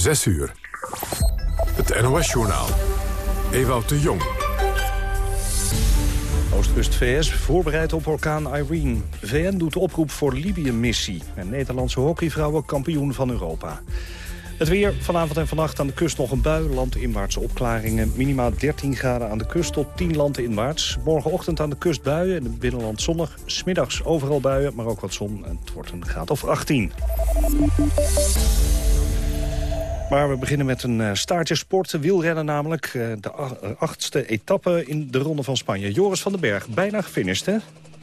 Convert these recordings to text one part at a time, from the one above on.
6 uur. Het NOS-journaal. Ewout de Jong. Oostkust VS voorbereid op orkaan Irene. VN doet oproep voor Libië-missie. En Nederlandse hockeyvrouwen kampioen van Europa. Het weer vanavond en vannacht aan de kust nog een bui. Landinwaartse opklaringen. Minima 13 graden aan de kust tot 10 landinwaarts. Morgenochtend aan de kust buien. In het binnenland zonnig. Smiddags overal buien, maar ook wat zon. En het wordt een graad of 18. Maar we beginnen met een uh, staartje sport. Wielrennen namelijk. Uh, de achtste etappe in de Ronde van Spanje. Joris van den Berg, bijna gefinished, hè?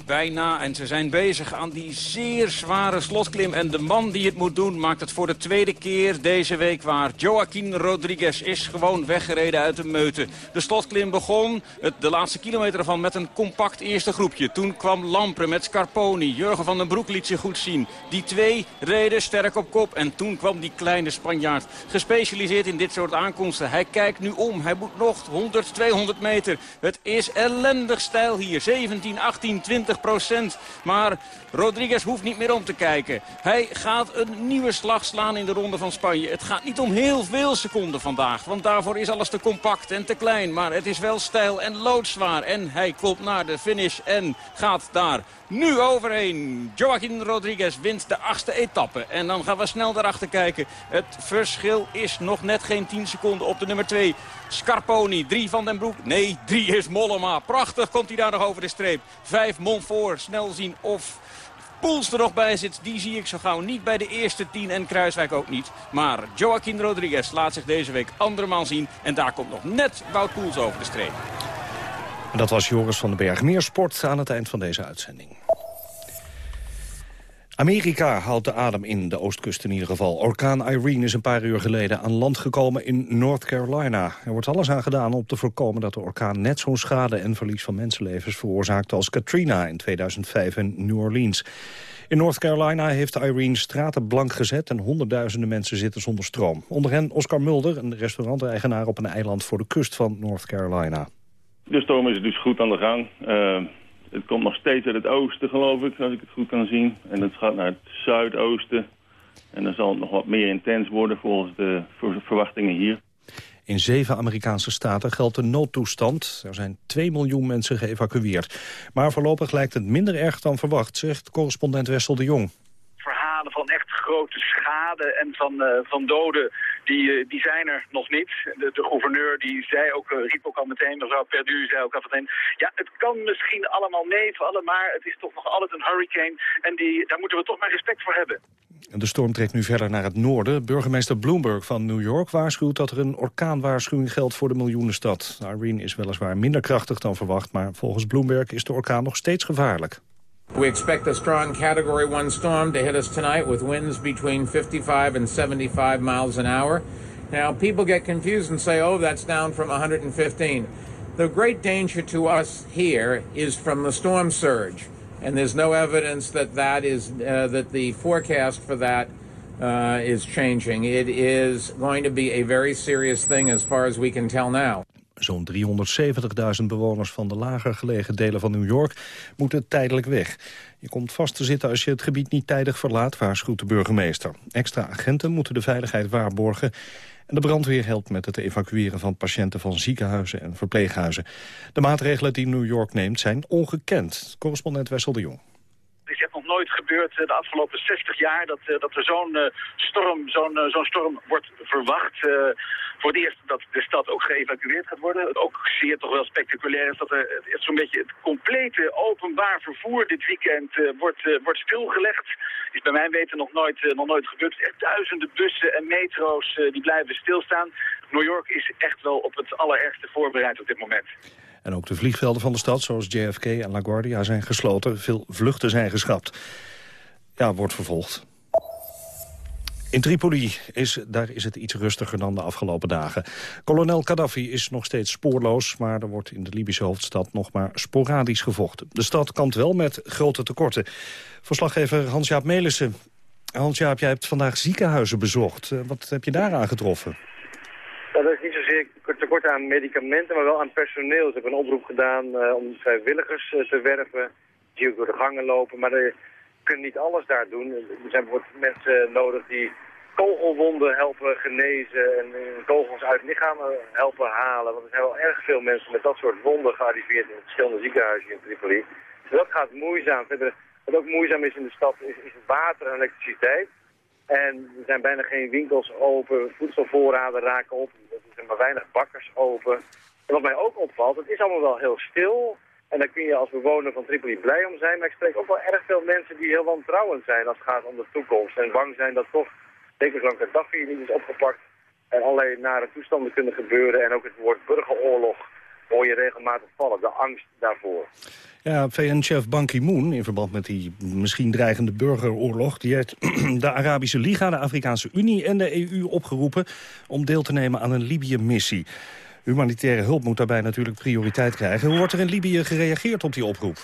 Bijna. En ze zijn bezig aan die zeer zware slotklim. En de man die het moet doen maakt het voor de tweede keer deze week waar. Joaquin Rodriguez is gewoon weggereden uit de meute. De slotklim begon, het, de laatste kilometer ervan, met een compact eerste groepje. Toen kwam Lampre met Scarponi. Jurgen van den Broek liet zich goed zien. Die twee reden sterk op kop. En toen kwam die kleine Spanjaard. Gespecialiseerd in dit soort aankomsten. Hij kijkt nu om. Hij moet nog 100, 200 meter. Het is ellendig stijl hier. 17, 18, 20 procent. Maar Rodriguez hoeft niet meer om te kijken. Hij gaat een nieuwe slag slaan in de Ronde van Spanje. Het gaat niet om heel veel seconden vandaag. Want daarvoor is alles te compact en te klein. Maar het is wel stijl en loodzwaar. En hij komt naar de finish en gaat daar nu overheen. Joaquin Rodriguez wint de achtste etappe. En dan gaan we snel daarachter kijken. Het verschil is nog net geen 10 seconden op de nummer 2. Scarponi, 3 van den Broek. Nee, 3 is Mollema. Prachtig komt hij daar nog over de streep. 5 Monfort. Snel zien of Poels er nog bij zit, die zie ik zo gauw niet bij de eerste 10 en Kruiswijk ook niet. Maar Joaquin Rodriguez laat zich deze week andermaal zien. En daar komt nog net Wout Poels over de streep. Dat was Joris van den Berg. Meer sport aan het eind van deze uitzending. Amerika haalt de adem in, de oostkust in ieder geval. Orkaan Irene is een paar uur geleden aan land gekomen in North Carolina. Er wordt alles aan gedaan om te voorkomen dat de orkaan net zo'n schade en verlies van mensenlevens veroorzaakte als Katrina in 2005 in New Orleans. In North Carolina heeft Irene straten blank gezet en honderdduizenden mensen zitten zonder stroom. Onder hen Oscar Mulder, een restauranteigenaar op een eiland voor de kust van North Carolina. De storm is dus goed aan de gang. Uh, het komt nog steeds uit het oosten, geloof ik, als ik het goed kan zien. En het gaat naar het zuidoosten. En dan zal het nog wat meer intens worden volgens de verwachtingen hier. In zeven Amerikaanse staten geldt een noodtoestand. Er zijn 2 miljoen mensen geëvacueerd. Maar voorlopig lijkt het minder erg dan verwacht, zegt correspondent Wessel de Jong grote schade en van, uh, van doden, die, uh, die zijn er nog niet. De, gouverneur die zei ook, uh, riep ook al meteen, mevrouw Perdu zei ook al meteen, ja, het kan misschien allemaal meevallen, maar het is toch nog altijd een hurricane en die, daar moeten we toch maar respect voor hebben. De storm trekt nu verder naar het noorden. Burgemeester Bloomberg van New York waarschuwt dat er een orkaanwaarschuwing geldt voor de miljoenenstad. Irene is weliswaar minder krachtig dan verwacht, maar volgens Bloomberg is de orkaan nog steeds gevaarlijk. We expect a strong Category 1 storm to hit us tonight with winds between 55 and 75 miles an hour. Now, people get confused and say, oh, that's down from 115. The great danger to us here is from the storm surge. And there's no evidence that that is, uh, that the forecast for that uh, is changing. It is going to be a very serious thing as far as we can tell now. Zo'n 370.000 bewoners van de lager gelegen delen van New York moeten tijdelijk weg. Je komt vast te zitten als je het gebied niet tijdig verlaat, waarschuwt de burgemeester. Extra agenten moeten de veiligheid waarborgen. En de brandweer helpt met het evacueren van patiënten van ziekenhuizen en verpleeghuizen. De maatregelen die New York neemt zijn ongekend. Correspondent Wessel de Jong nooit gebeurd eh, de afgelopen 60 jaar dat, eh, dat er zo'n eh, storm, zo'n storm wordt verwacht. voor het eerst dat de stad ook geëvacueerd gaat worden. Ook zeer toch wel spectaculair is dat er zo'n beetje het complete openbaar vervoer dit weekend wordt, wordt stilgelegd. Is bij mijn weten nog nooit, nog nooit gebeurd. Echt duizenden bussen en metro's die blijven stilstaan. New York is echt wel op het allerergste voorbereid op dit moment. En ook de vliegvelden van de stad, zoals JFK en LaGuardia, zijn gesloten. Veel vluchten zijn geschrapt. Ja, wordt vervolgd. In Tripoli is, daar is het iets rustiger dan de afgelopen dagen. Kolonel Gaddafi is nog steeds spoorloos... maar er wordt in de Libische hoofdstad nog maar sporadisch gevochten. De stad kampt wel met grote tekorten. Verslaggever Hans-Jaap Melissen. Hans-Jaap, jij hebt vandaag ziekenhuizen bezocht. Eh, wat heb je daar aangetroffen? Dat is niet zozeer tekort aan medicamenten, maar wel aan personeel. Ze hebben een oproep gedaan uh, om vrijwilligers uh, te werven, die ook door de gangen lopen. Maar ze kunnen niet alles daar doen. Er zijn bijvoorbeeld mensen nodig die kogelwonden helpen genezen en kogels uit lichamen helpen halen. Want er zijn wel erg veel mensen met dat soort wonden gearriveerd in verschillende ziekenhuizen in Tripoli. Dus dat gaat moeizaam. Verder, wat ook moeizaam is in de stad is, is water en elektriciteit. En er zijn bijna geen winkels open, voedselvoorraden raken op, er zijn maar weinig bakkers open. En wat mij ook opvalt, het is allemaal wel heel stil. En daar kun je als bewoner van Tripoli blij om zijn. Maar ik spreek ook wel erg veel mensen die heel wantrouwend zijn als het gaat om de toekomst. En bang zijn dat toch, zeker zolang Gaddafi niet is opgepakt, er allerlei nare toestanden kunnen gebeuren. En ook het woord burgeroorlog hoor je regelmatig vallen, de angst daarvoor. Ja, VN-chef Ban Ki-moon, in verband met die misschien dreigende burgeroorlog... die heeft de Arabische Liga, de Afrikaanse Unie en de EU opgeroepen... om deel te nemen aan een Libië-missie. Humanitaire hulp moet daarbij natuurlijk prioriteit krijgen. Hoe wordt er in Libië gereageerd op die oproep?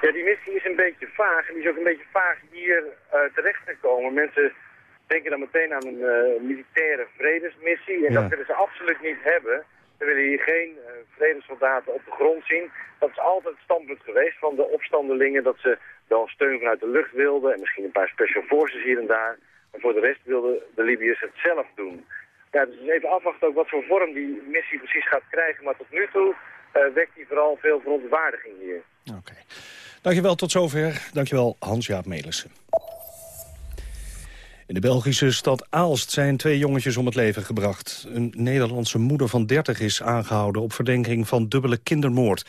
Ja, die missie is een beetje vaag. En die is ook een beetje vaag hier uh, terecht gekomen. Mensen denken dan meteen aan een uh, militaire vredesmissie. En dat willen ze absoluut niet hebben. Ze willen hier geen uh, op de grond zien. Dat is altijd het standpunt geweest van de opstandelingen. Dat ze wel steun vanuit de lucht wilden. En misschien een paar special forces hier en daar. Maar voor de rest wilden de Libiërs het zelf doen. Dus even afwachten ook wat voor vorm die missie precies gaat krijgen. Maar tot nu toe uh, wekt die vooral veel verontwaardiging hier. Oké. Dankjewel, tot zover. Dankjewel, Hans-Jaap Melissen. In de Belgische stad Aalst zijn twee jongetjes om het leven gebracht. Een Nederlandse moeder van 30 is aangehouden op verdenking van dubbele kindermoord.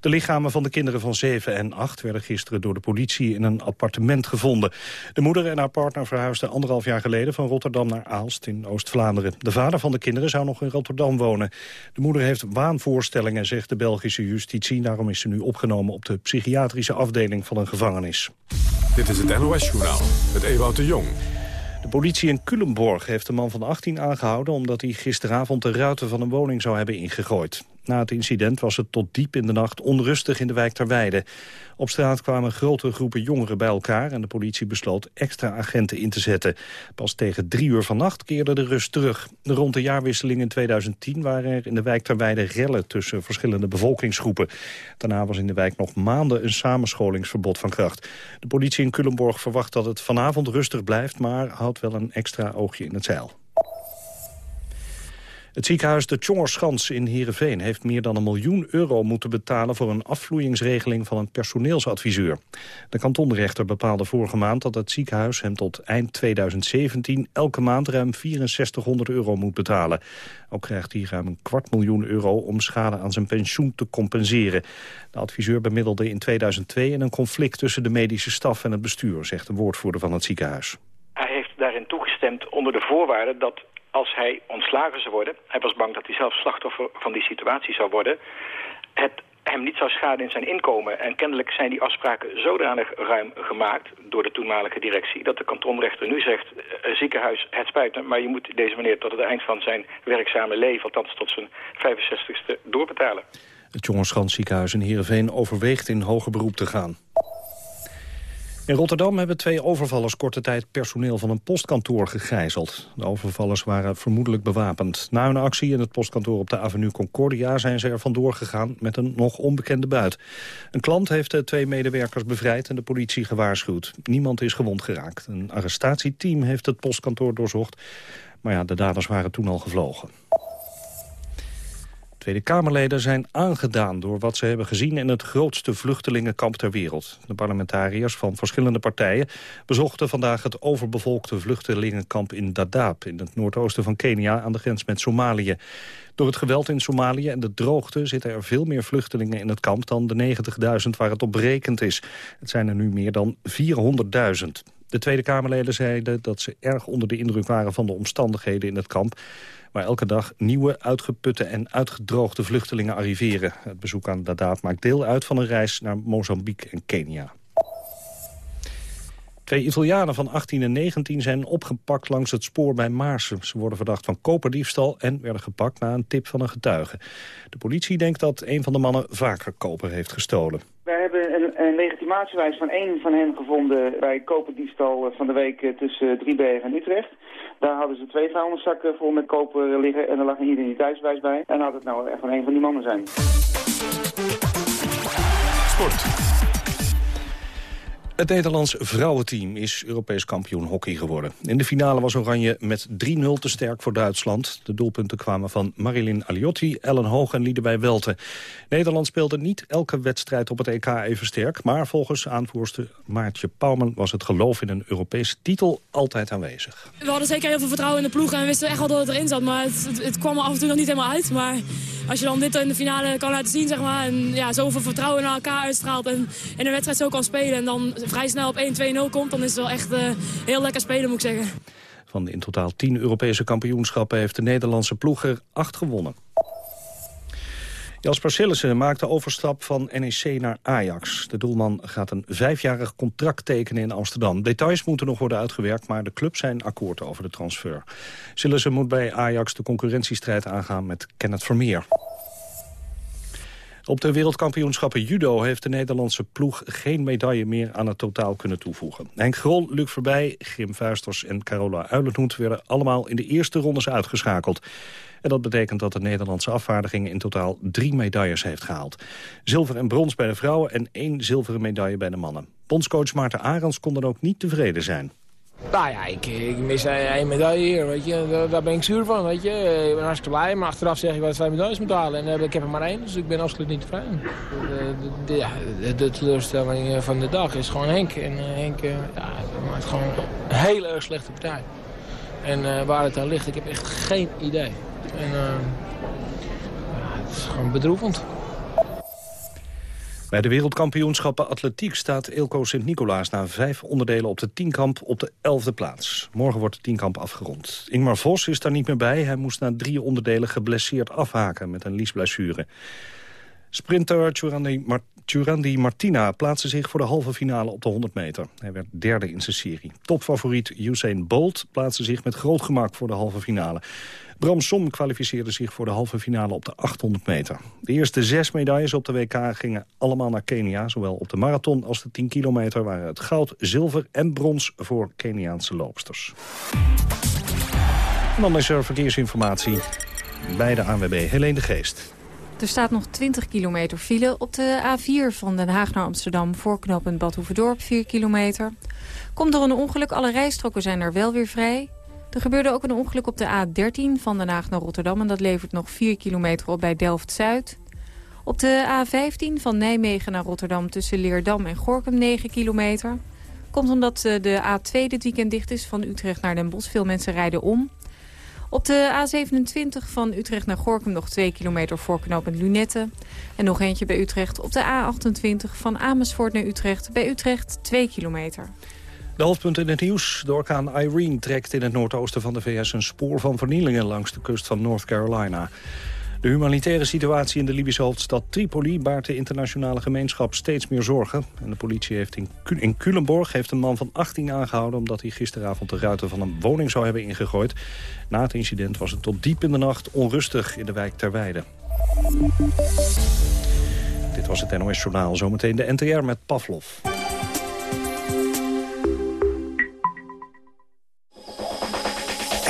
De lichamen van de kinderen van 7 en 8 werden gisteren door de politie in een appartement gevonden. De moeder en haar partner verhuisden anderhalf jaar geleden van Rotterdam naar Aalst in Oost-Vlaanderen. De vader van de kinderen zou nog in Rotterdam wonen. De moeder heeft waanvoorstellingen, zegt de Belgische justitie. Daarom is ze nu opgenomen op de psychiatrische afdeling van een gevangenis. Dit is het NOS-journaal met Ewout de Jong. De politie in Culemborg heeft een man van 18 aangehouden... omdat hij gisteravond de ruiten van een woning zou hebben ingegooid. Na het incident was het tot diep in de nacht onrustig in de wijk Terweide. Op straat kwamen grote groepen jongeren bij elkaar... en de politie besloot extra agenten in te zetten. Pas tegen drie uur vannacht keerde de rust terug. Rond de jaarwisseling in 2010 waren er in de wijk Terweide rellen... tussen verschillende bevolkingsgroepen. Daarna was in de wijk nog maanden een samenscholingsverbod van kracht. De politie in Culemborg verwacht dat het vanavond rustig blijft... maar houdt wel een extra oogje in het zeil. Het ziekenhuis de Tjongerschans in Heerenveen heeft meer dan een miljoen euro moeten betalen voor een afvloeingsregeling van een personeelsadviseur. De kantonrechter bepaalde vorige maand dat het ziekenhuis hem tot eind 2017 elke maand ruim 6400 euro moet betalen. Ook krijgt hij ruim een kwart miljoen euro om schade aan zijn pensioen te compenseren. De adviseur bemiddelde in 2002 in een conflict tussen de medische staf en het bestuur, zegt een woordvoerder van het ziekenhuis. Hij heeft daarin toegestemd onder de voorwaarde dat als hij ontslagen zou worden... hij was bang dat hij zelf slachtoffer van die situatie zou worden... het hem niet zou schaden in zijn inkomen. En kennelijk zijn die afspraken zodanig ruim gemaakt door de toenmalige directie... dat de kantonrechter nu zegt, uh, ziekenhuis, het spijt me... maar je moet deze meneer tot het eind van zijn werkzame leven... althans tot zijn 65ste, doorbetalen. Het Jongenschans ziekenhuis in Heerenveen overweegt in hoger beroep te gaan. In Rotterdam hebben twee overvallers korte tijd personeel van een postkantoor gegijzeld. De overvallers waren vermoedelijk bewapend. Na een actie in het postkantoor op de avenue Concordia zijn ze er vandoor gegaan met een nog onbekende buit. Een klant heeft de twee medewerkers bevrijd en de politie gewaarschuwd. Niemand is gewond geraakt. Een arrestatieteam heeft het postkantoor doorzocht. Maar ja, de daders waren toen al gevlogen. Tweede Kamerleden zijn aangedaan door wat ze hebben gezien in het grootste vluchtelingenkamp ter wereld. De parlementariërs van verschillende partijen bezochten vandaag het overbevolkte vluchtelingenkamp in Dadaab in het noordoosten van Kenia aan de grens met Somalië. Door het geweld in Somalië en de droogte zitten er veel meer vluchtelingen in het kamp dan de 90.000 waar het op berekend is. Het zijn er nu meer dan 400.000. De Tweede Kamerleden zeiden dat ze erg onder de indruk waren van de omstandigheden in het kamp waar elke dag nieuwe, uitgeputte en uitgedroogde vluchtelingen arriveren. Het bezoek aan Dadaab maakt deel uit van een reis naar Mozambique en Kenia. Twee Italianen van 18 en 19 zijn opgepakt langs het spoor bij Maarsen. Ze worden verdacht van koperdiefstal en werden gepakt na een tip van een getuige. De politie denkt dat een van de mannen vaker koper heeft gestolen. Wij hebben een, een legitimatiewijs van één van hen gevonden bij koperdiefstal van de week tussen Driebergen en Utrecht. Daar hadden ze twee vuilniszakken vol met koper liggen en er lag een identiteitswijs bij. En had het nou echt van een van die mannen zijn. Sport. Het Nederlands vrouwenteam is Europees kampioen hockey geworden. In de finale was Oranje met 3-0 te sterk voor Duitsland. De doelpunten kwamen van Marilyn Aliotti, Ellen Hoog en Liedewij Welte. Nederland speelde niet elke wedstrijd op het EK even sterk... maar volgens aanvoerster Maartje Pauwman was het geloof in een Europese titel altijd aanwezig. We hadden zeker heel veel vertrouwen in de ploeg en wisten echt wel dat het erin zat. Maar het, het, het kwam er af en toe nog niet helemaal uit. Maar als je dan dit in de finale kan laten zien, zeg maar... en ja, zoveel vertrouwen naar elkaar uitstraalt en in een wedstrijd zo kan spelen... en dan vrij snel op 1-2-0 komt, dan is het wel echt uh, heel lekker spelen, moet ik zeggen. Van de in totaal 10 Europese kampioenschappen heeft de Nederlandse ploeg er 8 gewonnen. Jasper Sillissen maakt de overstap van NEC naar Ajax. De doelman gaat een vijfjarig contract tekenen in Amsterdam. Details moeten nog worden uitgewerkt, maar de club zijn akkoord over de transfer. Sillissen moet bij Ajax de concurrentiestrijd aangaan met Kenneth Vermeer. Op de wereldkampioenschappen judo heeft de Nederlandse ploeg geen medaille meer aan het totaal kunnen toevoegen. Henk Grol, Luc Verbij, Grim Vuisters en Carola Uilenhoed werden allemaal in de eerste rondes uitgeschakeld. En dat betekent dat de Nederlandse afvaardiging in totaal drie medailles heeft gehaald. Zilver en brons bij de vrouwen en één zilveren medaille bij de mannen. Bondscoach Maarten Arends kon dan ook niet tevreden zijn. Nou ja, ik, ik mis één medaille hier, weet je. Daar, ben ik zuur van, weet je. Ik ben hartstikke blij, maar achteraf zeg ik wel twee medailles moet halen. En ik heb er maar één, dus ik ben absoluut niet tevreden. De, ja, de, teleurstelling van de dag is gewoon Henk. En Henk ja, maakt gewoon een hele erg slechte partij. En uh, waar het aan ligt, ik heb echt geen idee. En uh, het is gewoon bedroevend. Bij de wereldkampioenschappen atletiek staat Ilko Sint-Nicolaas... na vijf onderdelen op de tienkamp op de elfde plaats. Morgen wordt de tienkamp afgerond. Ingmar Vos is daar niet meer bij. Hij moest na drie onderdelen geblesseerd afhaken met een liesblessure. Sprinter Churandi, Mart Martina plaatste zich voor de halve finale op de 100 meter. Hij werd derde in zijn serie. Topfavoriet Usain Bolt plaatste zich met groot gemak voor de halve finale. Bram Som kwalificeerde zich voor de halve finale op de 800 meter. De eerste zes medailles op de WK gingen allemaal naar Kenia. Zowel op de marathon als de 10 kilometer waren het goud, zilver en brons voor Keniaanse loopsters. En dan is er verkeersinformatie bij de ANWB Helene de Geest. Er staat nog 20 kilometer file op de A4 van Den Haag naar Amsterdam... voor knooppunt Bad 4 kilometer. Komt door een ongeluk, alle rijstroken zijn er wel weer vrij. Er gebeurde ook een ongeluk op de A13 van Den Haag naar Rotterdam... en dat levert nog 4 kilometer op bij Delft-Zuid. Op de A15 van Nijmegen naar Rotterdam tussen Leerdam en Gorkum 9 kilometer. Komt omdat eh, de A2 dit weekend dicht is van Utrecht naar Den Bosch. Veel mensen rijden om. Op de A27 van Utrecht naar Gorkum nog 2 kilometer voor knooppunt Lunette. En nog eentje bij Utrecht op de A28 van Amersfoort naar Utrecht. Bij Utrecht 2 kilometer. De hoofdpunt in het nieuws. De orkaan Irene trekt in het noordoosten van de VS een spoor van vernielingen langs de kust van North Carolina. De humanitaire situatie in de Libische hoofdstad Tripoli baart de internationale gemeenschap steeds meer zorgen. En de politie heeft in, in Culemborg heeft een man van 18 aangehouden omdat hij gisteravond de ruiten van een woning zou hebben ingegooid. Na het incident was het tot diep in de nacht onrustig in de wijk Terweide. Dit was het NOS Journaal. Zometeen de NTR met Pavlov.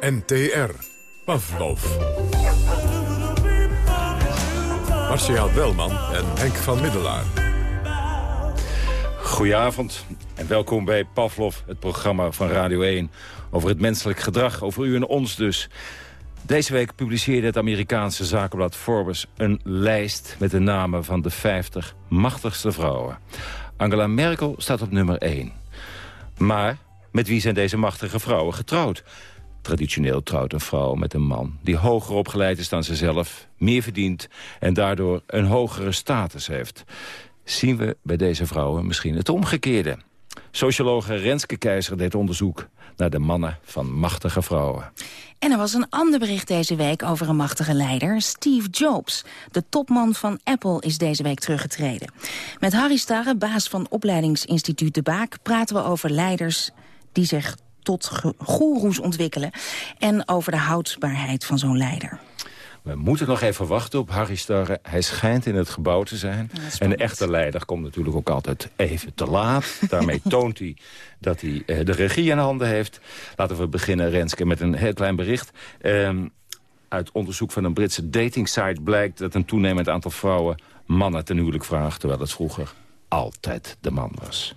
NTR. Pavlov. Marcia Welman en Henk van Middelaar. Goedenavond en welkom bij Pavlov, het programma van Radio 1... over het menselijk gedrag, over u en ons dus. Deze week publiceerde het Amerikaanse zakenblad Forbes... een lijst met de namen van de 50 machtigste vrouwen. Angela Merkel staat op nummer 1. Maar met wie zijn deze machtige vrouwen getrouwd? Traditioneel trouwt een vrouw met een man die hoger opgeleid is dan zichzelf, meer verdient en daardoor een hogere status heeft. Zien we bij deze vrouwen misschien het omgekeerde. Sociologe Renske Keizer deed onderzoek naar de mannen van machtige vrouwen. En er was een ander bericht deze week over een machtige leider. Steve Jobs, de topman van Apple, is deze week teruggetreden. Met Harry Starre, baas van opleidingsinstituut De Baak... praten we over leiders die zich tot goeroes ontwikkelen... en over de houdbaarheid van zo'n leider. We moeten nog even wachten op Harry Starre. Hij schijnt in het gebouw te zijn. en de echte leider komt natuurlijk ook altijd even te laat. Daarmee toont hij dat hij eh, de regie in handen heeft. Laten we beginnen, Renske, met een heel klein bericht. Ehm, uit onderzoek van een Britse datingsite blijkt... dat een toenemend aantal vrouwen mannen ten huwelijk vraagt... terwijl het vroeger altijd de man was.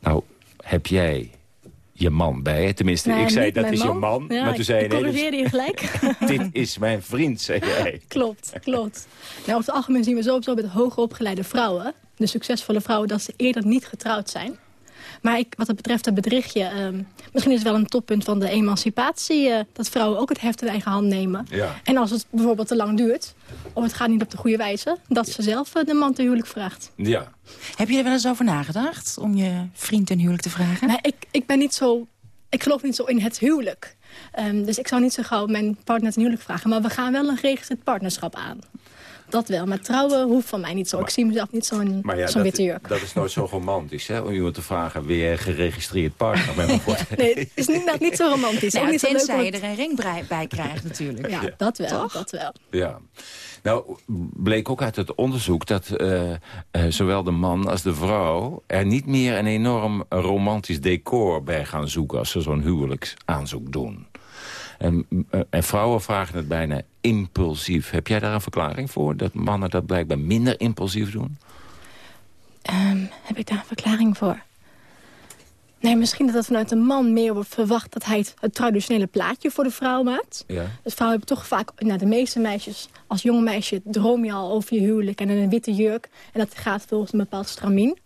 Nou, heb jij je man bij. Tenminste, ik zei dat is je man. maar toen zei je nee, dus, je gelijk. dit is mijn vriend, zei jij. Klopt, klopt. Nou, over het algemeen zien we sowieso met hoger opgeleide vrouwen... de succesvolle vrouwen, dat ze eerder niet getrouwd zijn. Maar ik, wat het betreft het bedrichtje... Ehm, misschien is het wel een toppunt van de emancipatie... Uh, dat vrouwen ook het heft in eigen hand nemen. Ja. En als het bijvoorbeeld te lang duurt... of het gaat niet op de goede wijze... dat ze zelf uh, de man te huwelijk vraagt. Ja. Heb je er wel eens over nagedacht... om je vriend ten huwelijk te vragen? Nee, ik, ik ben niet zo... Ik geloof niet zo in het huwelijk. Um, dus ik zou niet zo gauw mijn partner ten huwelijk vragen. Maar we gaan wel een geregistreerd partnerschap aan dat wel. Maar trouwen hoeft van mij niet zo. ik zie mezelf niet zo'n ja, zo witte jurk. Dat is nooit zo romantisch, hè? Om iemand te vragen, weer geregistreerd partner bij me Nee, het is niet, niet zo romantisch. Nee, ook niet tenzij zo leuk, je er een ring bij krijgt natuurlijk. Ja, dat wel, dat wel. Ja. Nou, bleek ook uit het onderzoek dat uh, uh, zowel de man als de vrouw... er niet meer een enorm romantisch decor bij gaan zoeken... als ze zo'n huwelijksaanzoek doen. En, eh, en, vrouwen vragen het bijna impulsief. Heb jij daar een verklaring voor? Dat mannen dat blijkbaar minder impulsief doen? Um, heb ik daar een verklaring voor? Nee, misschien dat het vanuit de man meer wordt verwacht... dat hij het, traditionele plaatje voor de vrouw maakt. Ja. Dus vrouwen hebben toch vaak, nou, de meeste meisjes... als jong meisje droom je al over je huwelijk en een witte jurk. En dat gaat volgens een bepaald stramien.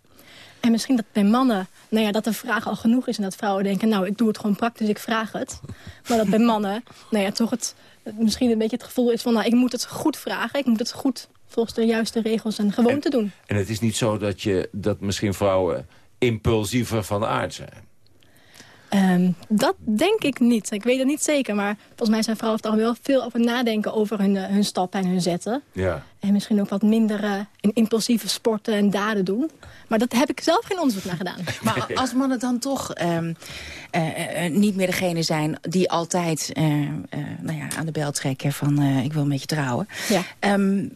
En misschien dat bij mannen, nou ja, dat de vraag al genoeg is... en dat vrouwen denken, nou, ik doe het gewoon praktisch, ik vraag het. Maar dat bij mannen, nou ja, toch het, misschien een beetje het gevoel is van... nou, ik moet het goed vragen, ik moet het goed volgens de juiste regels en gewoonten doen. En het is niet zo dat, je, dat misschien vrouwen impulsiever van aard zijn? Ehm, dat denk ik niet. Ik weet het niet zeker. Maar volgens mij zijn vrouwen toch wel veel over nadenken over hun, uh, hun stappen en hun zetten. Ja. En misschien ook wat minder uh, impulsieve sporten en daden doen. Maar dat heb ik zelf geen onderzoek naar gedaan. Maar als mannen dan toch um, uh, niet meer degene zijn die altijd nou ja, aan de bel trekken van ik wil met je trouwen. Ja. Um,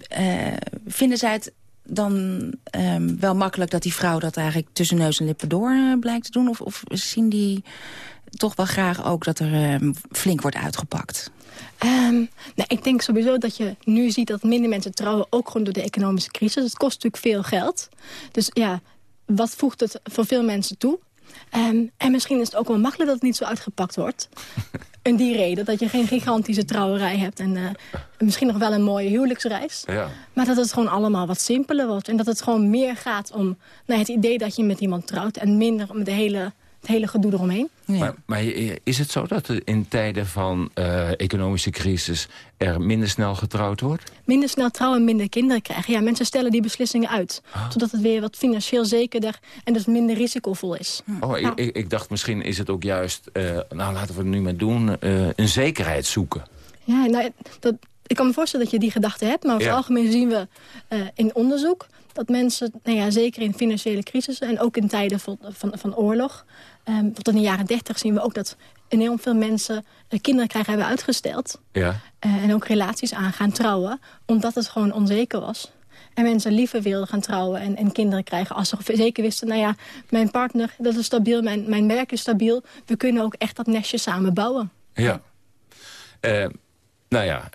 vinden zij het dan um, wel makkelijk dat die vrouw dat eigenlijk tussen neus en lippen door uh, blijkt te doen? Of, of, zien die toch wel graag ook dat er um, flink wordt uitgepakt? Um, nou, ik denk sowieso dat je nu ziet dat minder mensen trouwen... ook gewoon door de economische crisis. Het kost natuurlijk veel geld. Dus ja, wat voegt het voor veel mensen toe? Um, en misschien is het ook wel makkelijk dat het niet zo uitgepakt wordt. En die reden dat je geen gigantische trouwerij hebt. En uh, misschien nog wel een mooie huwelijksreis. Ja. Maar dat het gewoon allemaal wat simpeler wordt. En dat het gewoon meer gaat om nou, het idee dat je met iemand trouwt. En minder om de hele het hele gedoe eromheen. Maar, maar, is het zo dat er in tijden van uh, economische crisis er minder snel getrouwd wordt? Minder snel trouwen en minder kinderen krijgen. Ja, mensen stellen die beslissingen uit. Oh. Zodat het weer wat financieel zekerder en dus minder risicovol is. Oh, ik, ik, dacht misschien is het ook juist, uh, nou laten we het nu maar doen, uh, een zekerheid zoeken. Ja, nou, dat, ik kan me voorstellen dat je die gedachte hebt. Maar over het algemeen zien we in onderzoek dat mensen, nou ja, zeker in financiële crisissen... en ook in tijden van, van, van oorlog... Um, tot in de jaren dertig zien we ook dat enorm veel mensen uh, kinderen krijgen hebben uitgesteld. Ja. Uh, en ook relaties aangaan, trouwen, omdat het gewoon onzeker was. En mensen liever wilden gaan trouwen en, en kinderen krijgen... als ze zeker wisten, nou ja, mijn partner, dat is stabiel, mijn, mijn werk is stabiel. We kunnen ook echt dat nestje samen bouwen. Ja. Uh, nou ja,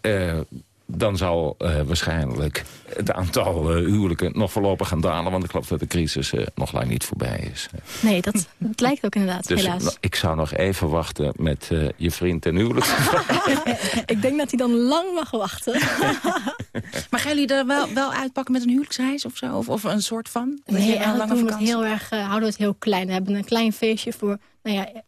dan zal uh, waarschijnlijk het aantal uh, huwelijken nog voorlopig gaan dalen. Want ik geloof dat de crisis uh, nog lang niet voorbij is. Nee, dat, dat lijkt ook inderdaad, dus, helaas. Ik zou nog even wachten met je vriend ten huwelijk. ik denk dat hij dan lang mag wachten. maar gaan jullie er wel, wel uitpakken met een huwelijksreis of zo? Of, of een soort van? Nee, eigenlijk doen we het heel erg, houden we het heel klein. We hebben een klein feestje voor... Nou ja,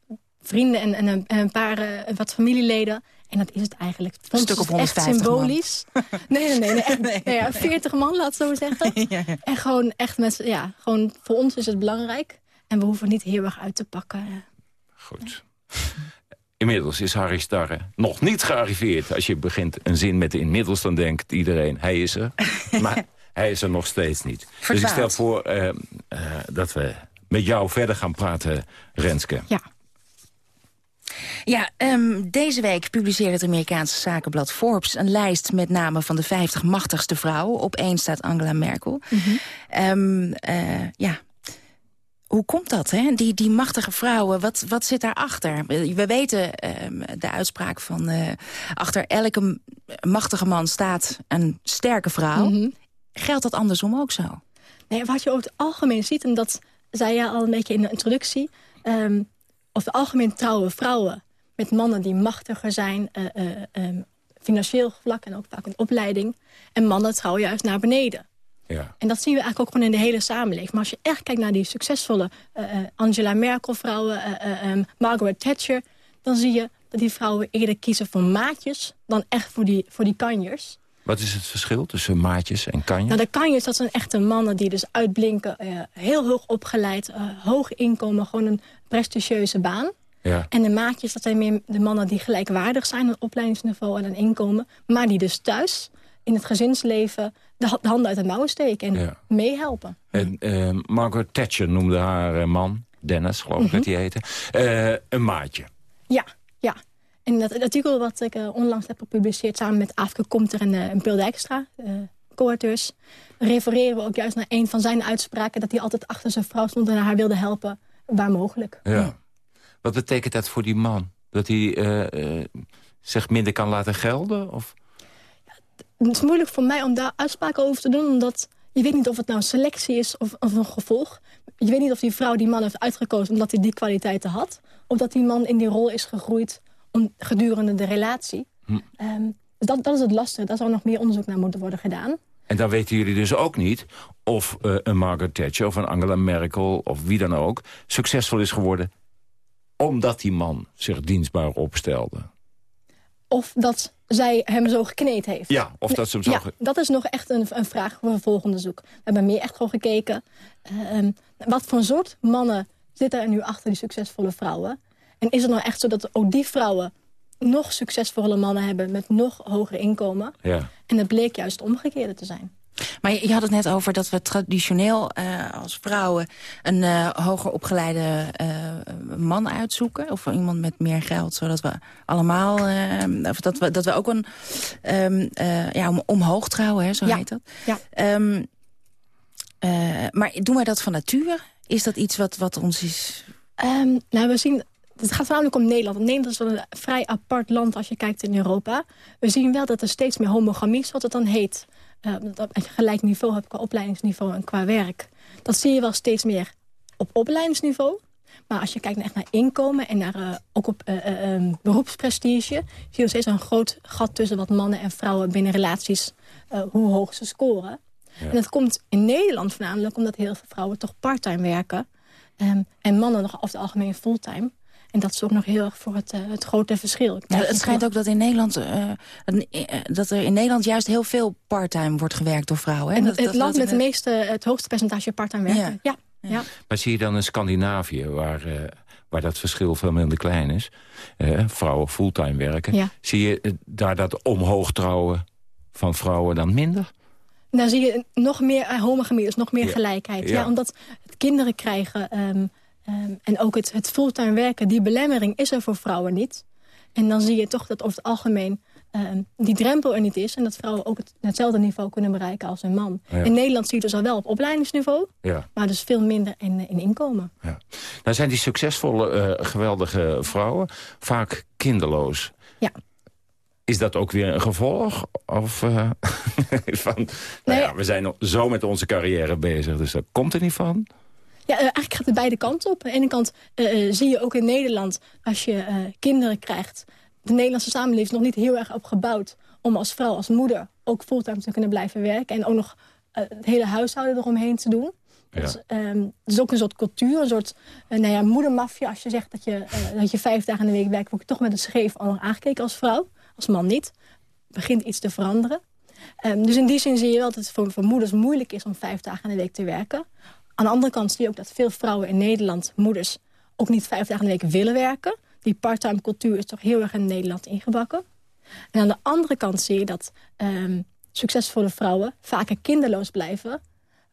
vrienden en, en, een, een paar uh, wat familieleden. En dat is het eigenlijk. Een stuk of 150 echt symbolisch. nee, nee, nee. nee, echt, nee. nee ja, 40 man, laat het zo zeggen. ja, ja. En gewoon echt met, ja, gewoon voor ons is het belangrijk. En we hoeven niet heel erg uit te pakken. Goed. Inmiddels is Harry Starre nog niet gearriveerd. Als je begint een zin met inmiddels, dan denkt iedereen... hij is er, maar hij is er nog steeds niet. Dus ik stel voor uh, uh, dat we met jou verder gaan praten, Renske. Ja. Ja, um, deze week publiceerde het Amerikaanse zakenblad Forbes... een lijst met namen van de 50 machtigste vrouwen. Op één staat Angela Merkel. Mm -hmm. um, uh, ja, hoe komt dat, hè? Die, die machtige vrouwen, wat, wat zit daarachter? We weten uh, de uitspraak van... Uh, achter elke machtige man staat een sterke vrouw. Mm -hmm. Geldt dat andersom ook zo? Nee, wat je over het algemeen ziet, en dat zei je al een beetje in de introductie... Um, over het algemeen trouwen vrouwen met mannen die machtiger zijn... Uh, um, financieel vlak en ook vaak een opleiding. En mannen trouwen juist naar beneden. Ja. En dat zien we eigenlijk ook gewoon in de hele samenleving. Maar als je echt kijkt naar die succesvolle uh, Angela Merkel-vrouwen... Uh, um, Margaret Thatcher... dan zie je dat die vrouwen eerder kiezen voor maatjes... dan echt voor die, voor die kanjers. Wat is het verschil tussen maatjes en kanjers? Nou, de kanjers, dat zijn echte mannen die dus uitblinken. Uh, heel hoog opgeleid, hoog inkomen, gewoon een prestigieuze baan. Ja. En de maatjes, dat zijn meer de mannen die gelijkwaardig zijn... op opleidingsniveau en een inkomen. Maar die dus thuis in het gezinsleven de, de handen uit de mouwen steken en ja. meehelpen. En uh, Margaret Thatcher noemde haar uh, man, Dennis, geloof ik mm -hmm. dat hij heette, uh, een maatje. Ja, ja. En dat artikel wat ik uh, onlangs heb gepubliceerd... samen met Afke Komter en, en Pil Dijkstra, co-auteurs... refereren we ook juist naar een van zijn uitspraken... dat hij altijd achter zijn vrouw stond en haar wilde helpen, waar mogelijk. Ja. Wat betekent dat voor die man? Dat hij zich minder kan laten gelden? Of het is moeilijk voor mij om daar uitspraken over te doen... omdat je weet niet of het nou selectie is of, of een gevolg. Je weet niet of die vrouw die man heeft uitgekozen omdat hij die kwaliteiten had... of dat die man in die rol is gegroeid om, gedurende de relatie. Hm. Um, dat, dat is het lastige. Daar zou nog meer onderzoek naar moeten worden gedaan. En dan weten jullie dus ook niet of uh, een Margaret Thatcher of een Angela Merkel... of wie dan ook succesvol is geworden... omdat die man zich dienstbaar opstelde. Of dat zij hem zo gekneed heeft. Ja, of dat ze hem zo... Ja, dat is nog echt een, een vraag voor een volgende zoek. We hebben meer echt gewoon gekeken... Uh, wat voor soort mannen zitten er nu achter die succesvolle vrouwen? En is het nou echt zo dat ook die vrouwen nog succesvolle mannen hebben... met nog hoger inkomen? Ja. En het bleek juist het omgekeerde te zijn. Maar je, je had het net over dat we traditioneel uh, als vrouwen... een uh, hoger opgeleide uh, man uitzoeken. Of iemand met meer geld. Zodat we allemaal... of dat, we, dat we ook een... Um, ja, om, omhoog trouwen, hè, zo ja. heet dat. Ja. Um, maar doen wij dat van nature? Is dat iets wat, wat ons is... Um, nou, we zien het gaat voornamelijk om Nederland. Nederland is wel een vrij apart land als je kijkt in Europa. We zien wel dat er steeds meer homogamie is, wat het dan heet. Uh, dat je gelijk niveau hebt qua opleidingsniveau en qua werk. Dat zie je wel steeds meer op opleidingsniveau. Maar als je kijkt naar, echt naar inkomen en naar, uh, ook op uh, um, beroepsprestige... zie je nog steeds een groot gat tussen wat mannen en vrouwen binnen relaties... hoe hoog ze scoren. Ja. En dat komt in Nederland voornamelijk omdat heel veel vrouwen toch parttime werken... Um, en mannen nog over het algemeen fulltime... En dat zorgt nog heel erg voor het, uh, het grote verschil. Ja, het schijnt ook dat, in Nederland, uh, dat er in Nederland juist heel veel parttime wordt gewerkt door vrouwen. Hè? En dat, het dat, land dat met het, meeste, het hoogste percentage parttime werken. Ja. Ja. ja. Maar zie je dan in Scandinavië, waar, uh, waar dat verschil veel minder klein is... vrouwen fulltime werken, ja. zie je daar dat omhoog trouwen van vrouwen dan minder? Dan zie je nog meer homogamie, dus nog meer gelijkheid. Ja. omdat het kinderen krijgen... Um, Um, en ook het, het fulltime werken, die belemmering is er voor vrouwen niet. En dan zie je toch dat over het algemeen um, die drempel er niet is... en dat vrouwen ook het, hetzelfde niveau kunnen bereiken als een man. Ja. In Nederland zie je dus al wel op opleidingsniveau... Ja. maar dus veel minder in, in inkomen. Ja. Nou zijn die succesvolle, uh, geweldige vrouwen vaak kinderloos. Ja. Is dat ook weer een gevolg? Of, uh, van, nou nee. ja, we zijn zo met onze carrière bezig, dus dat komt er niet van... Ja, uh, eigenlijk gaat het beide kanten op. Aan de ene kant uh, zie je ook in Nederland, als je kinderen krijgt... de Nederlandse samenleving is nog niet heel erg opgebouwd... om als vrouw, als moeder ook fulltime te kunnen blijven werken... en ook nog het hele huishouden eromheen te doen. Dus, ehm, het is ook een soort cultuur, een soort uh, nou ja, moedermafia. Als je zegt dat je, uh, dat je vijf dagen in de week werkt... word je toch met een scheef al aangekeken als vrouw. Als man niet. Begint iets te veranderen. Um, dus in die zin zie je wel dat het voor, voor moeders moeilijk is... om vijf dagen in de week te werken. Aan de andere kant zie je ook dat veel vrouwen in Nederland, moeders... ook niet vijf dagen in de week willen werken. Die parttime cultuur is toch heel erg in Nederland ingebakken. En aan de andere kant zie je dat um, succesvolle vrouwen vaker kinderloos blijven...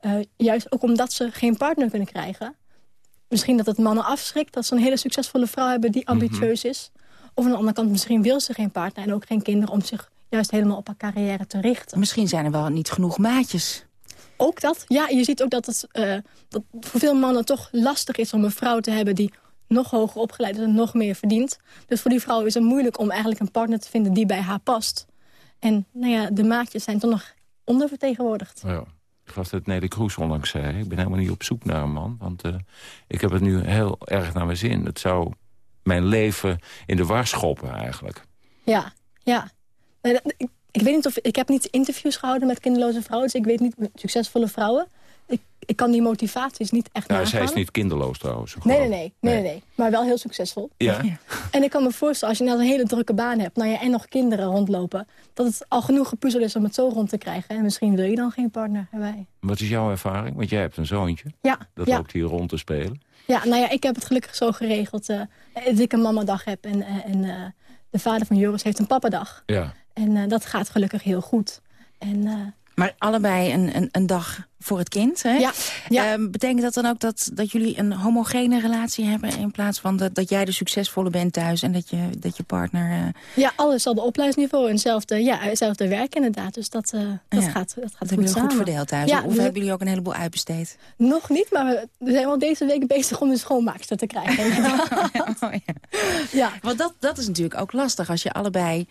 Uh, juist ook omdat ze geen partner kunnen krijgen. Misschien dat het mannen afschrikt dat ze een hele succesvolle vrouw hebben die ambitieus is. Of aan de andere kant, misschien wil ze geen partner en ook geen kinderen... om zich juist helemaal op haar carrière te richten. Misschien zijn er wel niet genoeg maatjes. Ook dat. Ja, je ziet ook dat het uh, dat voor veel mannen toch lastig is om een vrouw te hebben... die nog hoger opgeleid is en nog meer verdient. Dus voor die vrouw is het moeilijk om eigenlijk een partner te vinden die bij haar past. En nou ja, de maatjes zijn toch nog ondervertegenwoordigd. Ja. Ik was het Nelly Kroes onlangs zei. Ik ben helemaal niet op zoek naar een man. Want uh, ik heb het nu heel erg naar mijn zin. Het zou mijn leven in de war schoppen eigenlijk. Ja, ja. Ik, ik weet niet of ik heb niet interviews gehouden met kinderloze vrouwen. Dus ik weet niet succesvolle vrouwen ik, ik kan die motivaties niet echt nou, nagaan. Zij is niet kinderloos trouwens. Nee nee nee, nee, nee, nee. Maar wel heel succesvol. Ja. En ik kan me voorstellen, als je nou een hele drukke baan hebt... Nou ja, en nog kinderen rondlopen... dat het al genoeg gepuzzel is om het zo rond te krijgen. En misschien wil je dan geen partner erbij. Wat is jouw ervaring? Want jij hebt een zoontje. Ja. Dat ja. loopt hier rond te spelen. Ja, nou ja, ik heb het gelukkig zo geregeld... Uh, dat ik een mamadag heb en, uh, en uh, de vader van Joris heeft een papadag. Ja. En dat gaat gelukkig heel goed. En... Maar allebei een, een, een dag voor het kind. Hè? Ja, ja. Uh, betekent dat dan ook dat, dat jullie een homogene relatie hebben... in plaats van dat, dat jij de succesvolle bent thuis en dat je, dat je partner... Uh... Ja, alles al de opleidingsniveau en hetzelfde, ja, hetzelfde werk inderdaad. Dus dat, uh, dat ja. gaat, dat gaat dat goed hebben samen. goed verdeeld thuis? Ja, of dus hebben jullie ook een heleboel uitbesteed? Nog niet, maar we, zijn wel deze week bezig om een schoonmaakster te krijgen. oh, ja. ja. Want dat, dat is natuurlijk ook lastig als je allebei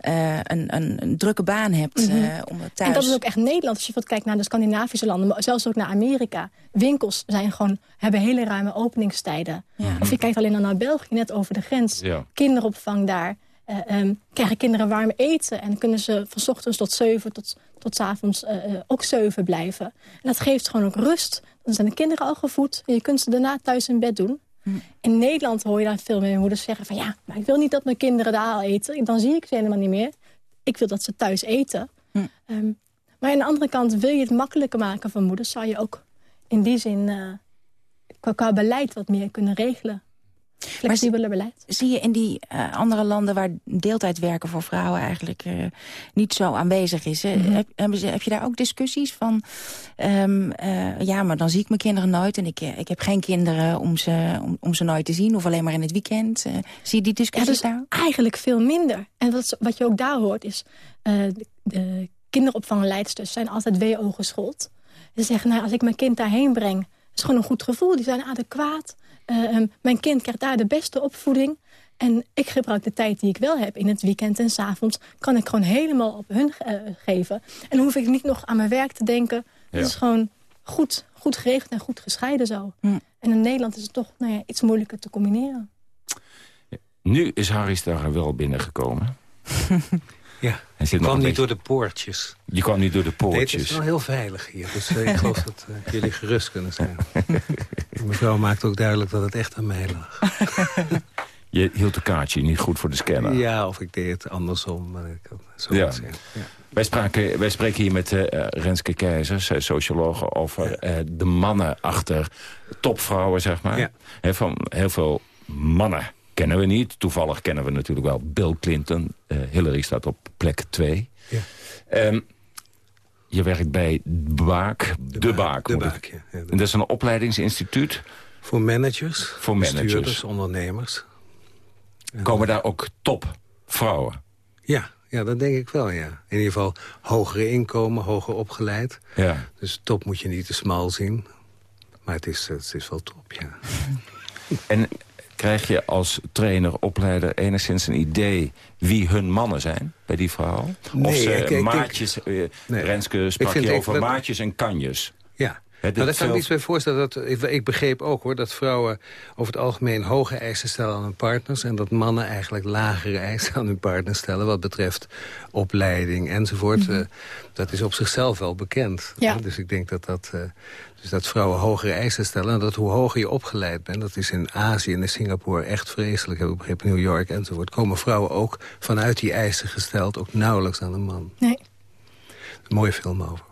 een, een, een, drukke baan hebt mm -hmm. om thuis... En dat is ook echt Nederland. Als je wat kijkt naar de Scandinavische landen, maar zelfs ook naar Amerika. Winkels zijn gewoon, hebben hele ruime openingstijden. Ja. Of je kijkt alleen al naar België, net over de grens. Ja. Kinderopvang daar. Uh, um, krijgen kinderen warm eten. En kunnen ze van ochtends tot zeven tot, tot avonds uh, uh, ook zeven blijven. En dat geeft gewoon ook rust. Dan zijn de kinderen al gevoed. En je kunt ze daarna thuis in bed doen. Hm. In Nederland hoor je dan veel meer moeders zeggen van... ja, maar ik wil niet dat mijn kinderen daar al eten. Dan zie ik ze helemaal niet meer. Ik wil dat ze thuis eten. Hm. Um, maar aan de andere kant, wil je het makkelijker maken van moeders... zou je ook in die zin uh, qua, qua, beleid wat meer kunnen regelen. Flexibeler beleid. Zie je in die uh, andere landen waar deeltijd werken voor vrouwen eigenlijk uh, niet zo aanwezig is? Mm -hmm. heb, heb, heb, je daar ook discussies van... Um, ja, maar dan zie ik mijn kinderen nooit en ik, ik heb geen kinderen om ze, om, om, ze nooit te zien... of alleen maar in het weekend. zie je die discussies ja, daar? Eigenlijk veel minder. En wat, wat je ook daar hoort is... de, de kinderopvangleidsters zijn altijd WO geschoold. Ze zeggen, nou, als ik mijn kind daarheen breng... is gewoon een goed gevoel, die zijn adequaat. Uh, mijn kind krijgt daar de beste opvoeding. En ik gebruik de tijd die ik wel heb in het weekend en 's avonds... kan ik gewoon helemaal op hun uh, geven. En dan hoef ik niet nog aan mijn werk te denken. Ja. Het is gewoon goed, goed geregeld en goed gescheiden zo. Hm. En in Nederland is het toch nou ja, iets moeilijker te combineren. Nu is Harry Starre wel binnengekomen. Ja, ik kwam niet beetje... door de poortjes. Je kwam niet door de poortjes. Nee, het is wel heel veilig hier. Dus uh, ik geloof dat uh, jullie gerust kunnen zijn. Mevrouw maakt ook duidelijk dat het echt aan mij lag. Je hield de kaartje niet goed voor de scanner. Ja, of ik deed het andersom. Maar ik kan zo ja. zeggen. Ja. Wij, spraken, wij spreken hier met uh, Renske Keizers, sociologe... over ja. de mannen achter topvrouwen, zeg maar. Ja. He, van heel veel mannen kennen we niet. Toevallig kennen we natuurlijk wel Bill Clinton. Uh, Hillary staat op plek 2. Ja. Um, je werkt bij Baak. De, de Baak. De Baak, ja. ja de en dat is een opleidingsinstituut? Voor managers. Voor managers. ondernemers. Komen daar ook topvrouwen? Ja, ja, dat denk ik wel, ja. In ieder geval hogere inkomen, hoger opgeleid. Ja. Dus top moet je niet te smal zien. Maar het is, het is wel top, ja. En krijg je als trainer, opleider enigszins een idee wie hun mannen zijn bij die vrouwen? Nee, of ze ik, ik, maatjes, ik, nee. Renske sprak je over maatjes en kanjes. Maar daar kan ik me iets bij voorstellen. Dat, ik, ik, begreep ook hoor, dat vrouwen over het algemeen hoge eisen stellen aan hun partners... en dat mannen eigenlijk lagere eisen aan hun partners stellen... wat betreft opleiding enzovoort. Mm dat is op zichzelf wel bekend. Ja. Dus ik denk dat dat... Uh, dus dat vrouwen hogere eisen stellen. En dat hoe hoger je opgeleid bent, dat is in Azië en in Singapore echt vreselijk. Heb ik begrepen, New York enzovoort. Komen vrouwen ook vanuit die eisen gesteld, ook nauwelijks aan een man. Nee. Een mooie film over.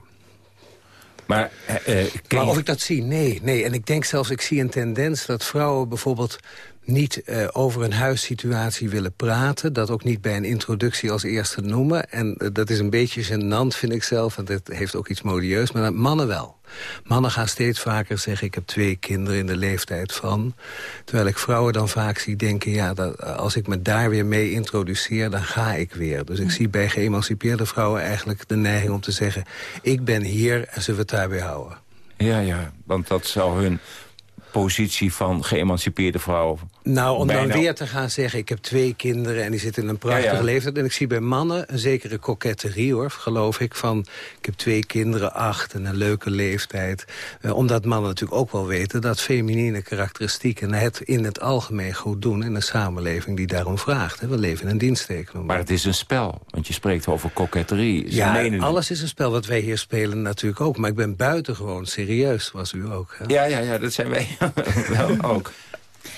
Maar, uh, maar of ik dat zie? Nee, nee. En ik denk zelfs, ik zie een tendens dat vrouwen bijvoorbeeld niet uh, over een huissituatie willen praten. Dat ook niet bij een introductie als eerste noemen. En uh, dat is een beetje gênant, vind ik zelf. En dat heeft ook iets modieus. Maar mannen wel. Mannen gaan steeds vaker zeggen... ik heb twee kinderen in de leeftijd van. Terwijl ik vrouwen dan vaak zie denken... ja, dat, als ik me daar weer mee introduceer, dan ga ik weer. Dus ik zie bij geëmancipeerde vrouwen eigenlijk de neiging om te zeggen... ik ben hier en ze we het houden. Ja, ja, want dat zou hun positie van geëmancipeerde vrouwen. Nou, om dan weer te gaan zeggen, ik heb twee kinderen... en die zitten in een prachtige ja, leeftijd. En ik zie bij mannen een zekere koketterie, hoor, geloof ik. Van, ik heb twee kinderen, acht en een leuke leeftijd. Eh, omdat mannen natuurlijk ook wel weten... dat feminine karakteristieken het in het algemeen goed doen... in een samenleving die daarom vraagt. Hè. We leven in een diensteconomie. Maar het is een spel, want je spreekt over koketterie. Ze ja, alles is een spel wat wij hier spelen natuurlijk ook. Maar ik ben buitengewoon serieus, was u ook. Hè? Ja, ja, ja, dat zijn wij wel ook.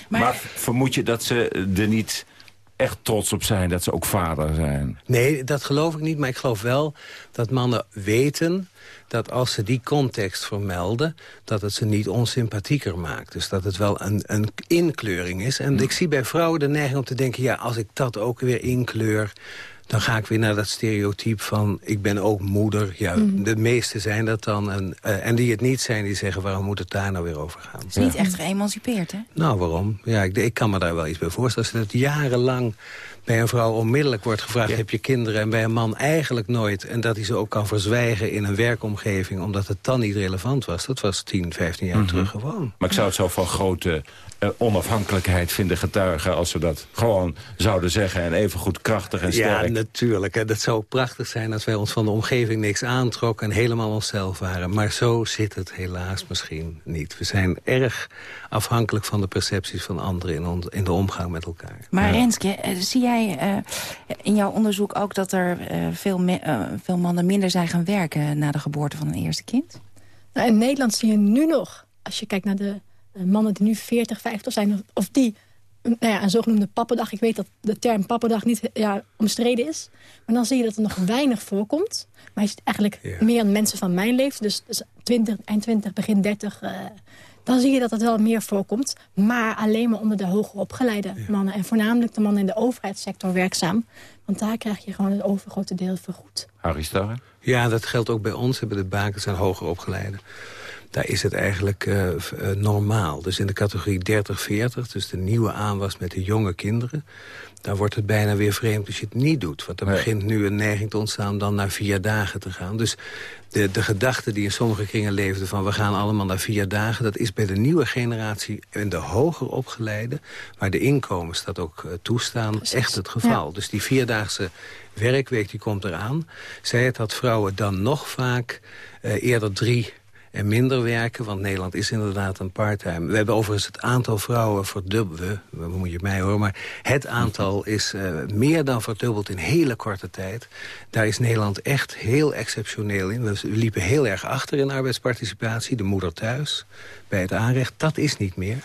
Maar, vermoed je dat ze er niet echt trots op zijn dat ze ook vader zijn? Nee, dat geloof ik niet. Maar ik geloof wel dat mannen weten dat als ze die context vermelden... dat het ze niet onsympathieker maakt. Dus dat het wel een, een inkleuring is. En ik zie bij vrouwen de neiging om te denken... ja, als ik dat ook weer inkleur dan ga ik weer naar dat stereotype van... ik ben ook moeder. Ja, mhm. De meeste zijn dat dan. En, uh, en die het niet zijn, die zeggen... waarom moet het daar nou weer over gaan? Het is niet echt geëmancipeerd, hè? Nou, waarom? Ja, ik, ik kan me daar wel iets bij voorstellen. Als dat jarenlang bij een vrouw onmiddellijk wordt gevraagd... heb je kinderen en bij een man eigenlijk nooit... en dat hij ze ook kan verzwijgen in een werkomgeving... omdat het dan niet relevant was. Dat was 10, 15 jaar mhm. terug gewoon. Maar ik zou het zo van grote uh, onafhankelijkheid vinden getuigen... als ze dat gewoon zouden zeggen en even goed krachtig en sterk. Ja, natuurlijk. Hè. Dat zou prachtig zijn als wij ons van de omgeving niks aantrokken... en helemaal onszelf waren. Maar zo zit het helaas misschien niet. We zijn erg afhankelijk van de percepties van anderen... in, in de omgang met elkaar. Maar Renske, eh, zie jij uh, in jouw onderzoek ook... dat er veel, veel mannen minder zijn gaan werken... na de geboorte van een eerste kind? Nou, in Nederland zie je nu nog, als je kijkt naar de eh, mannen die nu 40, 50 zijn... of die nou ja, een zogenoemde pappendag... ik weet dat de term pappendag niet ja, omstreden is... maar dan zie je dat er nog weinig voorkomt. Maar je ziet eigenlijk meer aan mensen van mijn leeftijd... dus, dus 20, eind 20, begin 30... Uh, eh, dan zie je dat het wel meer voorkomt. Maar alleen maar onder de hoger opgeleide mannen. En voornamelijk de mannen in de overheidssector werkzaam. Want daar krijg je gewoon het overgrote deel vergoed. Harry Starre? Ja, dat geldt ook bij ons. Hebben de bakens zijn hoger opgeleide daar is het eigenlijk uh, normaal. Dus in de categorie 30-40, dus de nieuwe aanwas met de jonge kinderen... daar wordt het bijna weer vreemd als je het niet doet. Want er begint nu een neiging te ontstaan om dan naar vier dagen te gaan. Dus de, de gedachte die in sommige kringen leefde van... we gaan allemaal naar vier dagen... dat is bij de nieuwe generatie en de hoger opgeleide... waar de inkomens dat ook uh, toestaan, echt het geval. Dus die vierdaagse werkweek die komt eraan. Zij het dat vrouwen dan nog vaak eerder drie en minder werken. Want Nederland is inderdaad een parttime. We hebben overigens het aantal vrouwen verdubbeld. We, moet je mij horen, maar het aantal is uh, meer dan verdubbeld in hele korte tijd. Daar is Nederland echt heel exceptioneel in. We liepen heel erg achter in arbeidsparticipatie. De moeder thuis, bij het aanrecht. Dat is niet meer.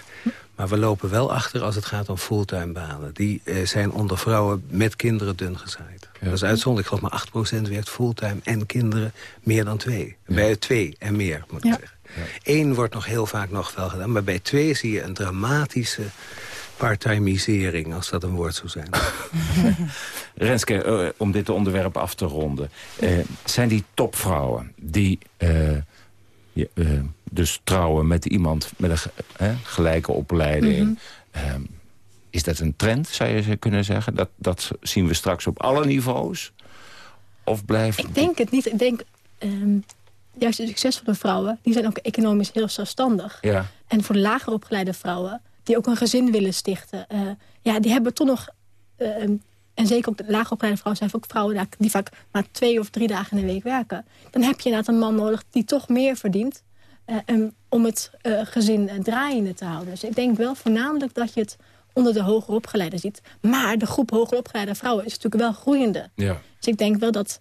Maar we lopen wel achter als het gaat om fulltime banen. Die uh, zijn onder vrouwen met kinderen dun gezaaid. Dat is uitzonderlijk. Ik geloof maar 8% werkt fulltime en kinderen meer dan twee. Bij twee en meer, moet ik zeggen. Eén wordt nog heel vaak nog wel gedaan. Maar bij twee zie je een dramatische parttimisering, als dat een woord zou zijn. Renske, uh, om dit onderwerp af te ronden. Uh, zijn die topvrouwen die uh, dus trouwen met iemand met een gelijke opleiding... Mm -hmm. Is dat een trend, zou je kunnen zeggen? Dat, dat zien we straks op alle niveaus? Of blijft... Ik denk het niet. Ik denk, um, juist de succesvolle vrouwen... die zijn ook economisch heel zelfstandig. Ja. En voor de lager opgeleide vrouwen... die ook een gezin willen stichten... Uh, ja, die hebben toch nog... Uh, en zeker ook de lager opgeleide vrouwen zijn ook vrouwen... die vaak maar twee of drie dagen in de week werken. Dan heb je inderdaad een man nodig die toch meer verdient... om het gezin draaiende te houden. Dus ik denk wel voornamelijk dat je het onder de hoger opgeleide ziet. Maar de groep hoger opgeleide vrouwen is natuurlijk wel groeiende. Ja. Dus ik denk wel dat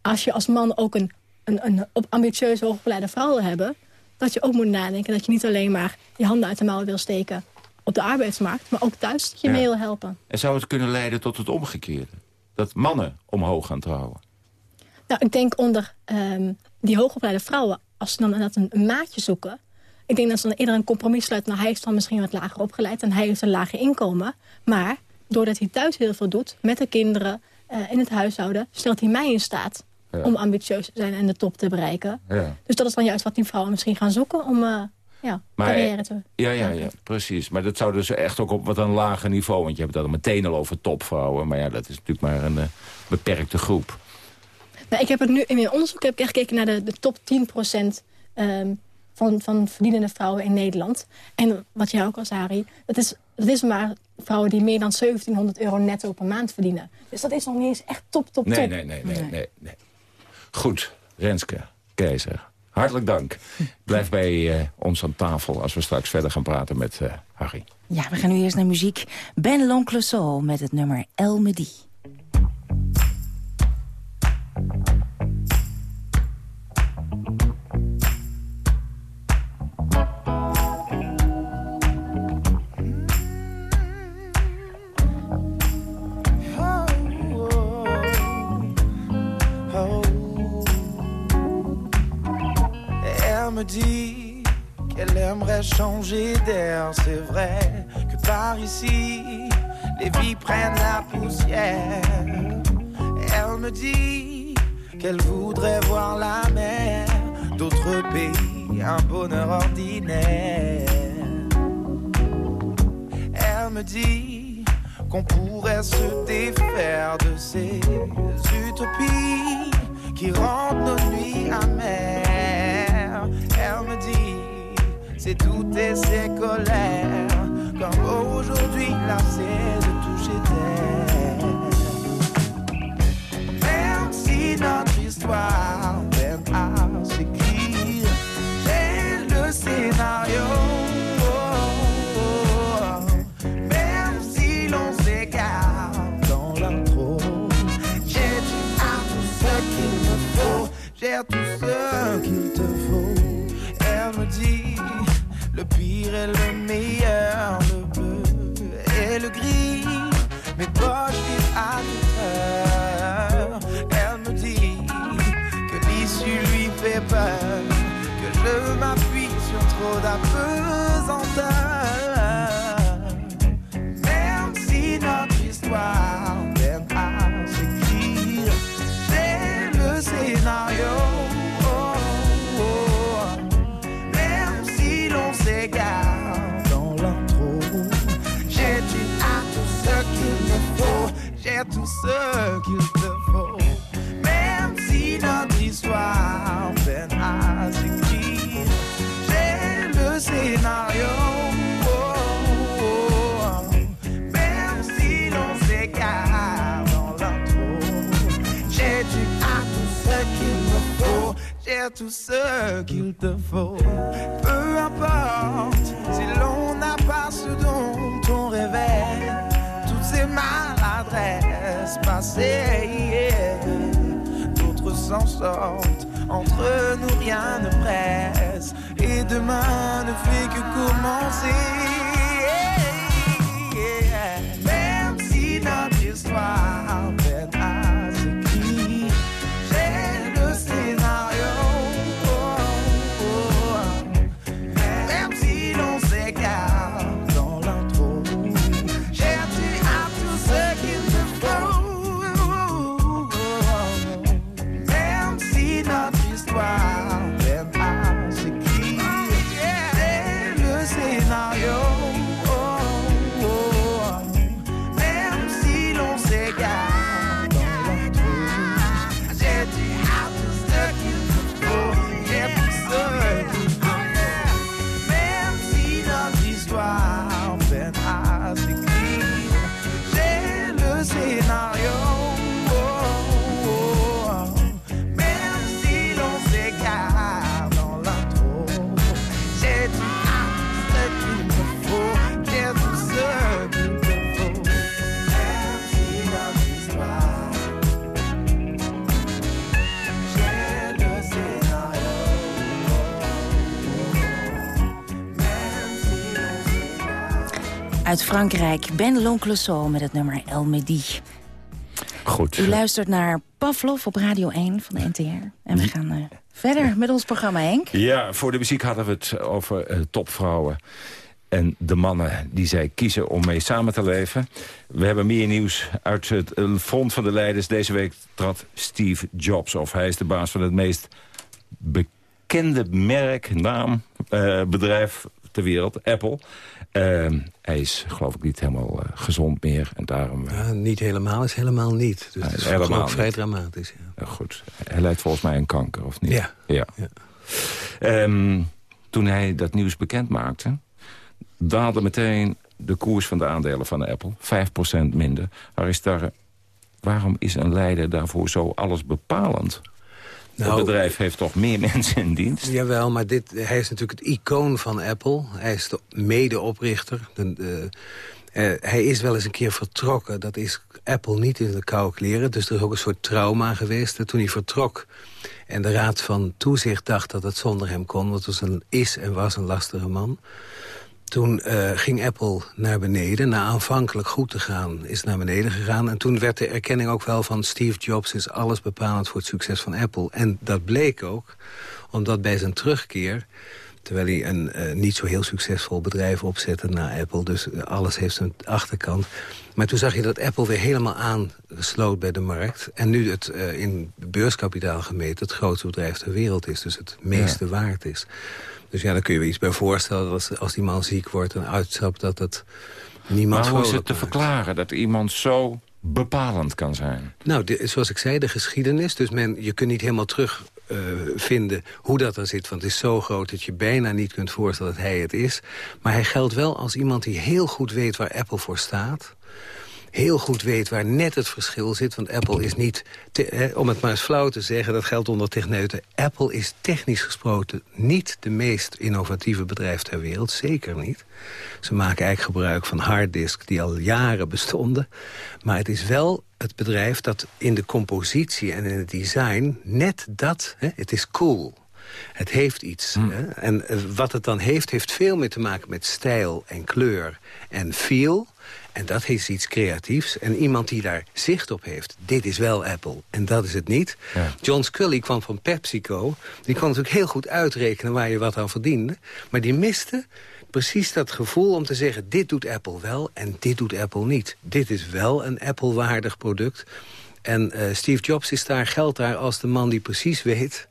als je als man ook een, een, een ambitieuze hoogopgeleide vrouw wil hebben... dat je ook moet nadenken dat je niet alleen maar je handen uit de mouwen wil steken op de arbeidsmarkt, maar ook thuis dat je mee wil helpen. En zou het kunnen leiden tot het omgekeerde? Dat mannen omhoog gaan trouwen? Nou, ik denk onder um, die hoogopgeleide vrouwen, als ze dan inderdaad een, een maatje zoeken... Ik denk dat ze dan eerder een compromis sluiten. Nou, hij is dan misschien wat lager opgeleid en hij heeft een lager inkomen. Maar doordat hij thuis heel veel doet met de kinderen uh, in het huishouden... stelt hij mij in staat om ambitieus te zijn en de top te bereiken. Ja. Dus dat is dan juist wat die vrouwen misschien gaan zoeken om... Uh, ja, maar, carrière te ja, ja, ja, precies. Maar dat zou dus echt ook op wat een lager niveau... want je hebt het dan meteen al over topvrouwen... maar ja, dat is natuurlijk maar een uh, beperkte groep. Nou, ik heb het nu in mijn onderzoek heb ik echt gekeken naar de, de top 10 procent... Um, van, van verdienende vrouwen in Nederland. En wat jij ook al zei, dat is, dat is maar vrouwen die meer dan 1700 euro netto per maand verdienen. Dus dat is nog niet eens echt top, top, nee, top. Nee, nee, nee, nee, nee. Goed, Renske, Keizer. Hartelijk dank. Blijf bij uh, ons aan tafel als we straks verder gaan praten met uh, Harry. Ja, we gaan nu eerst naar muziek. Ben L'Oncle Soul met het nummer El Medi. Te faut. Même si notre histoire à s'écrire, j'ai le scénario. Oh, oh, oh. Même si l'on s'égare dans l'intro, j'ai dit à tout ce qu'il me faut, j'ai tout ce qu'il te faut. Hier, d'autres s'en sortent. Entre nous rien ne presse et demain ne fait que commencer. Même si notre histoire Uit Frankrijk, Ben L'Oncle met het nummer El Medi. Goed. U luistert naar Pavlov op Radio 1 van de NTR. En we gaan uh, verder met ons programma, Henk. Ja, voor de muziek hadden we het over uh, topvrouwen. En de mannen die zij kiezen om mee samen te leven. We hebben meer nieuws uit het front van de leiders. Deze week trad Steve Jobs of Hij is de baas van het meest bekende merk, naam, uh, bedrijf ter wereld, Apple. Uh, hij is geloof ik niet helemaal uh, gezond meer. En daarom, uh, ja, niet helemaal is helemaal niet. Dus het is helemaal vrij dramatisch. Ja. ja. goed. Hij leidt volgens mij een kanker, of niet? Ja. ja. ja. Um, toen hij dat nieuws bekend maakte... daalde meteen de koers van de aandelen van Apple. 5% minder. Waar is daar, waarom is een leider daarvoor zo alles bepalend? Nou, het bedrijf heeft toch meer mensen in dienst? Jawel, maar dit, hij is natuurlijk het icoon van Apple. Hij is de medeoprichter. De, de, uh, hij is wel eens een keer vertrokken. Dat is Apple niet in de koude kleren. Dus er is ook een soort trauma geweest. Toen hij vertrok en de raad van toezicht dacht dat het zonder hem kon... want het was een, is en was een lastige man... Toen uh, ging Apple naar beneden. Na aanvankelijk goed te gaan, is naar beneden gegaan. En toen werd de erkenning ook wel van Steve Jobs... is alles bepalend voor het succes van Apple. En dat bleek ook, omdat bij zijn terugkeer... terwijl hij een uh, niet zo heel succesvol bedrijf opzette na Apple... dus uh, alles heeft zijn achterkant... Maar toen zag je dat Apple weer helemaal aansloot bij de markt. En nu het uh, in beurskapitaal gemeten het grootste bedrijf ter wereld is. Dus het meeste ja. waard is. Dus ja, daar kun je je iets bij voorstellen. Dat als, als die man ziek wordt en uitstapt, dat het niemand Maar hoe is het te verklaren dat iemand zo bepalend kan zijn? Nou, de, zoals ik zei, de geschiedenis. Dus men, je kunt niet helemaal terug uh, vinden hoe dat er zit. Want het is zo groot dat je bijna niet kunt voorstellen dat hij het is. Maar hij geldt wel als iemand die heel goed weet waar Apple voor staat heel goed weet waar net het verschil zit. Want Apple is niet, te, om het maar eens flauw te zeggen... dat geldt onder techneuten. Apple is technisch gesproken niet de meest innovatieve bedrijf ter wereld. Zeker niet. Ze maken eigenlijk gebruik van harddisk die al jaren bestonden. Maar het is wel het bedrijf dat in de compositie en in het design... net dat, hè, het is cool... Het heeft iets. Hmm. Hè? En uh, wat het dan heeft, heeft veel meer te maken met stijl en kleur en feel. En dat is iets creatiefs. En iemand die daar zicht op heeft. Dit is wel Apple. En dat is het niet. Ja. John Scully kwam van PepsiCo. Die kon natuurlijk heel goed uitrekenen waar je wat aan verdiende. Maar die miste precies dat gevoel om te zeggen... dit doet Apple wel en dit doet Apple niet. Dit is wel een Apple-waardig product. En uh, Steve Jobs is daar, geldt daar als de man die precies weet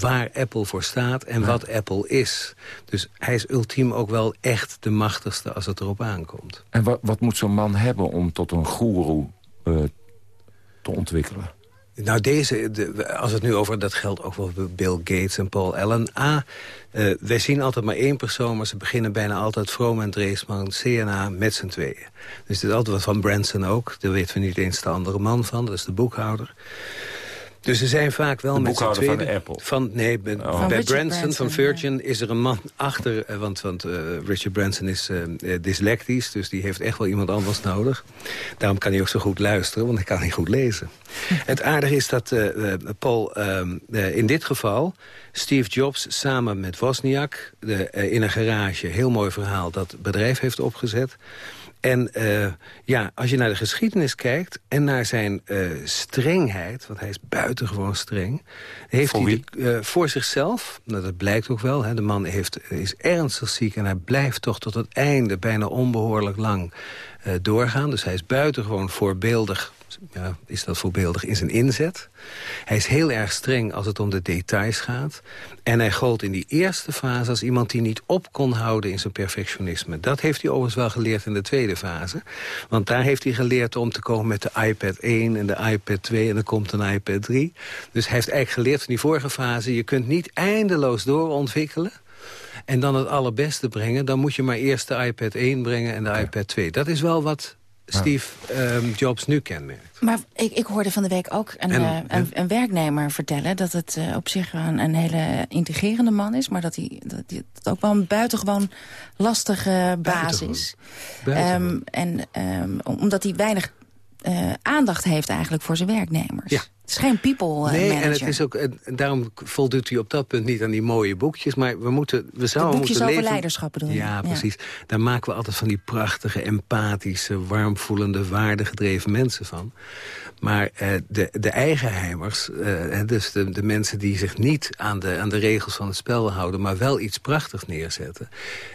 waar Apple voor staat en ja. wat Apple is. Dus hij is ultiem ook wel echt de machtigste als het erop aankomt. En wat, wat moet zo'n man hebben om tot een goeroe uh, te ontwikkelen? Nou, deze, de, als het nu over, dat geldt ook wel voor Bill Gates en Paul Allen. A, uh, wij zien altijd maar één persoon, maar ze beginnen bijna altijd Vroom en Dreesman, CNA, met z'n tweeën. Dus dit is altijd wat van Branson ook. Daar weten we niet eens de andere man van, dat is de boekhouder. Dus er zijn vaak wel de met z'n tweeën... van Apple? Van, nee, bij, oh. bij Branson, Branson, van Virgin ja. is er een man achter... Uh, want, want uh, Richard Branson is uh, dyslectisch, dus die heeft echt wel iemand anders nodig. Daarom kan hij ook zo goed luisteren, want hij kan niet goed lezen. Het aardige is dat Paul in dit geval... Steve Jobs samen met Wozniak de, in een garage... heel mooi verhaal dat bedrijf heeft opgezet... En uh, ja, als je naar de geschiedenis kijkt en naar zijn uh, strengheid... want hij is buitengewoon streng... heeft voor hij de, uh, voor zichzelf, nou, dat blijkt ook wel... Hè, de man heeft, is ernstig ziek en hij blijft toch tot het einde... bijna onbehoorlijk lang doorgaan. Dus hij is buitengewoon voorbeeldig ja, is dat voorbeeldig in zijn inzet. Hij is heel erg streng als het om de details gaat. En hij gold in die eerste fase als iemand die niet op kon houden in zijn perfectionisme. Dat heeft hij overigens wel geleerd in de tweede fase. Want daar heeft hij geleerd om te komen met de iPad 1 en de iPad 2 en dan komt een iPad 3. Dus hij heeft eigenlijk geleerd van die vorige fase... je kunt niet eindeloos doorontwikkelen en dan het allerbeste brengen... dan moet je maar eerst de iPad 1 brengen en de iPad 2. Dat is wel wat Steve um, Jobs nu kenmerkt. Maar ik, ik hoorde van de week ook een, en, uh, een, een, werknemer vertellen... dat het uh, op zich een, een hele integrerende man is... maar dat hij dat, dat ook wel een buitengewoon lastige baas is. Um, en um, omdat hij weinig uh, aandacht heeft eigenlijk voor zijn werknemers. Ja. Het is geen people Nee, manager. en het is ook, en daarom voldoet hij op dat punt niet aan die mooie boekjes. Maar we moeten, we zouden boekjes moeten over leven... leiderschap bedoel je? Ja, Ja. precies. Daar maken we altijd van die prachtige, empathische, warmvoelende, waardegedreven mensen van. Maar eh, de, de eigenheimers, eh, dus de, de mensen die zich niet aan de, aan de regels van het spel houden... maar wel iets prachtigs neerzetten,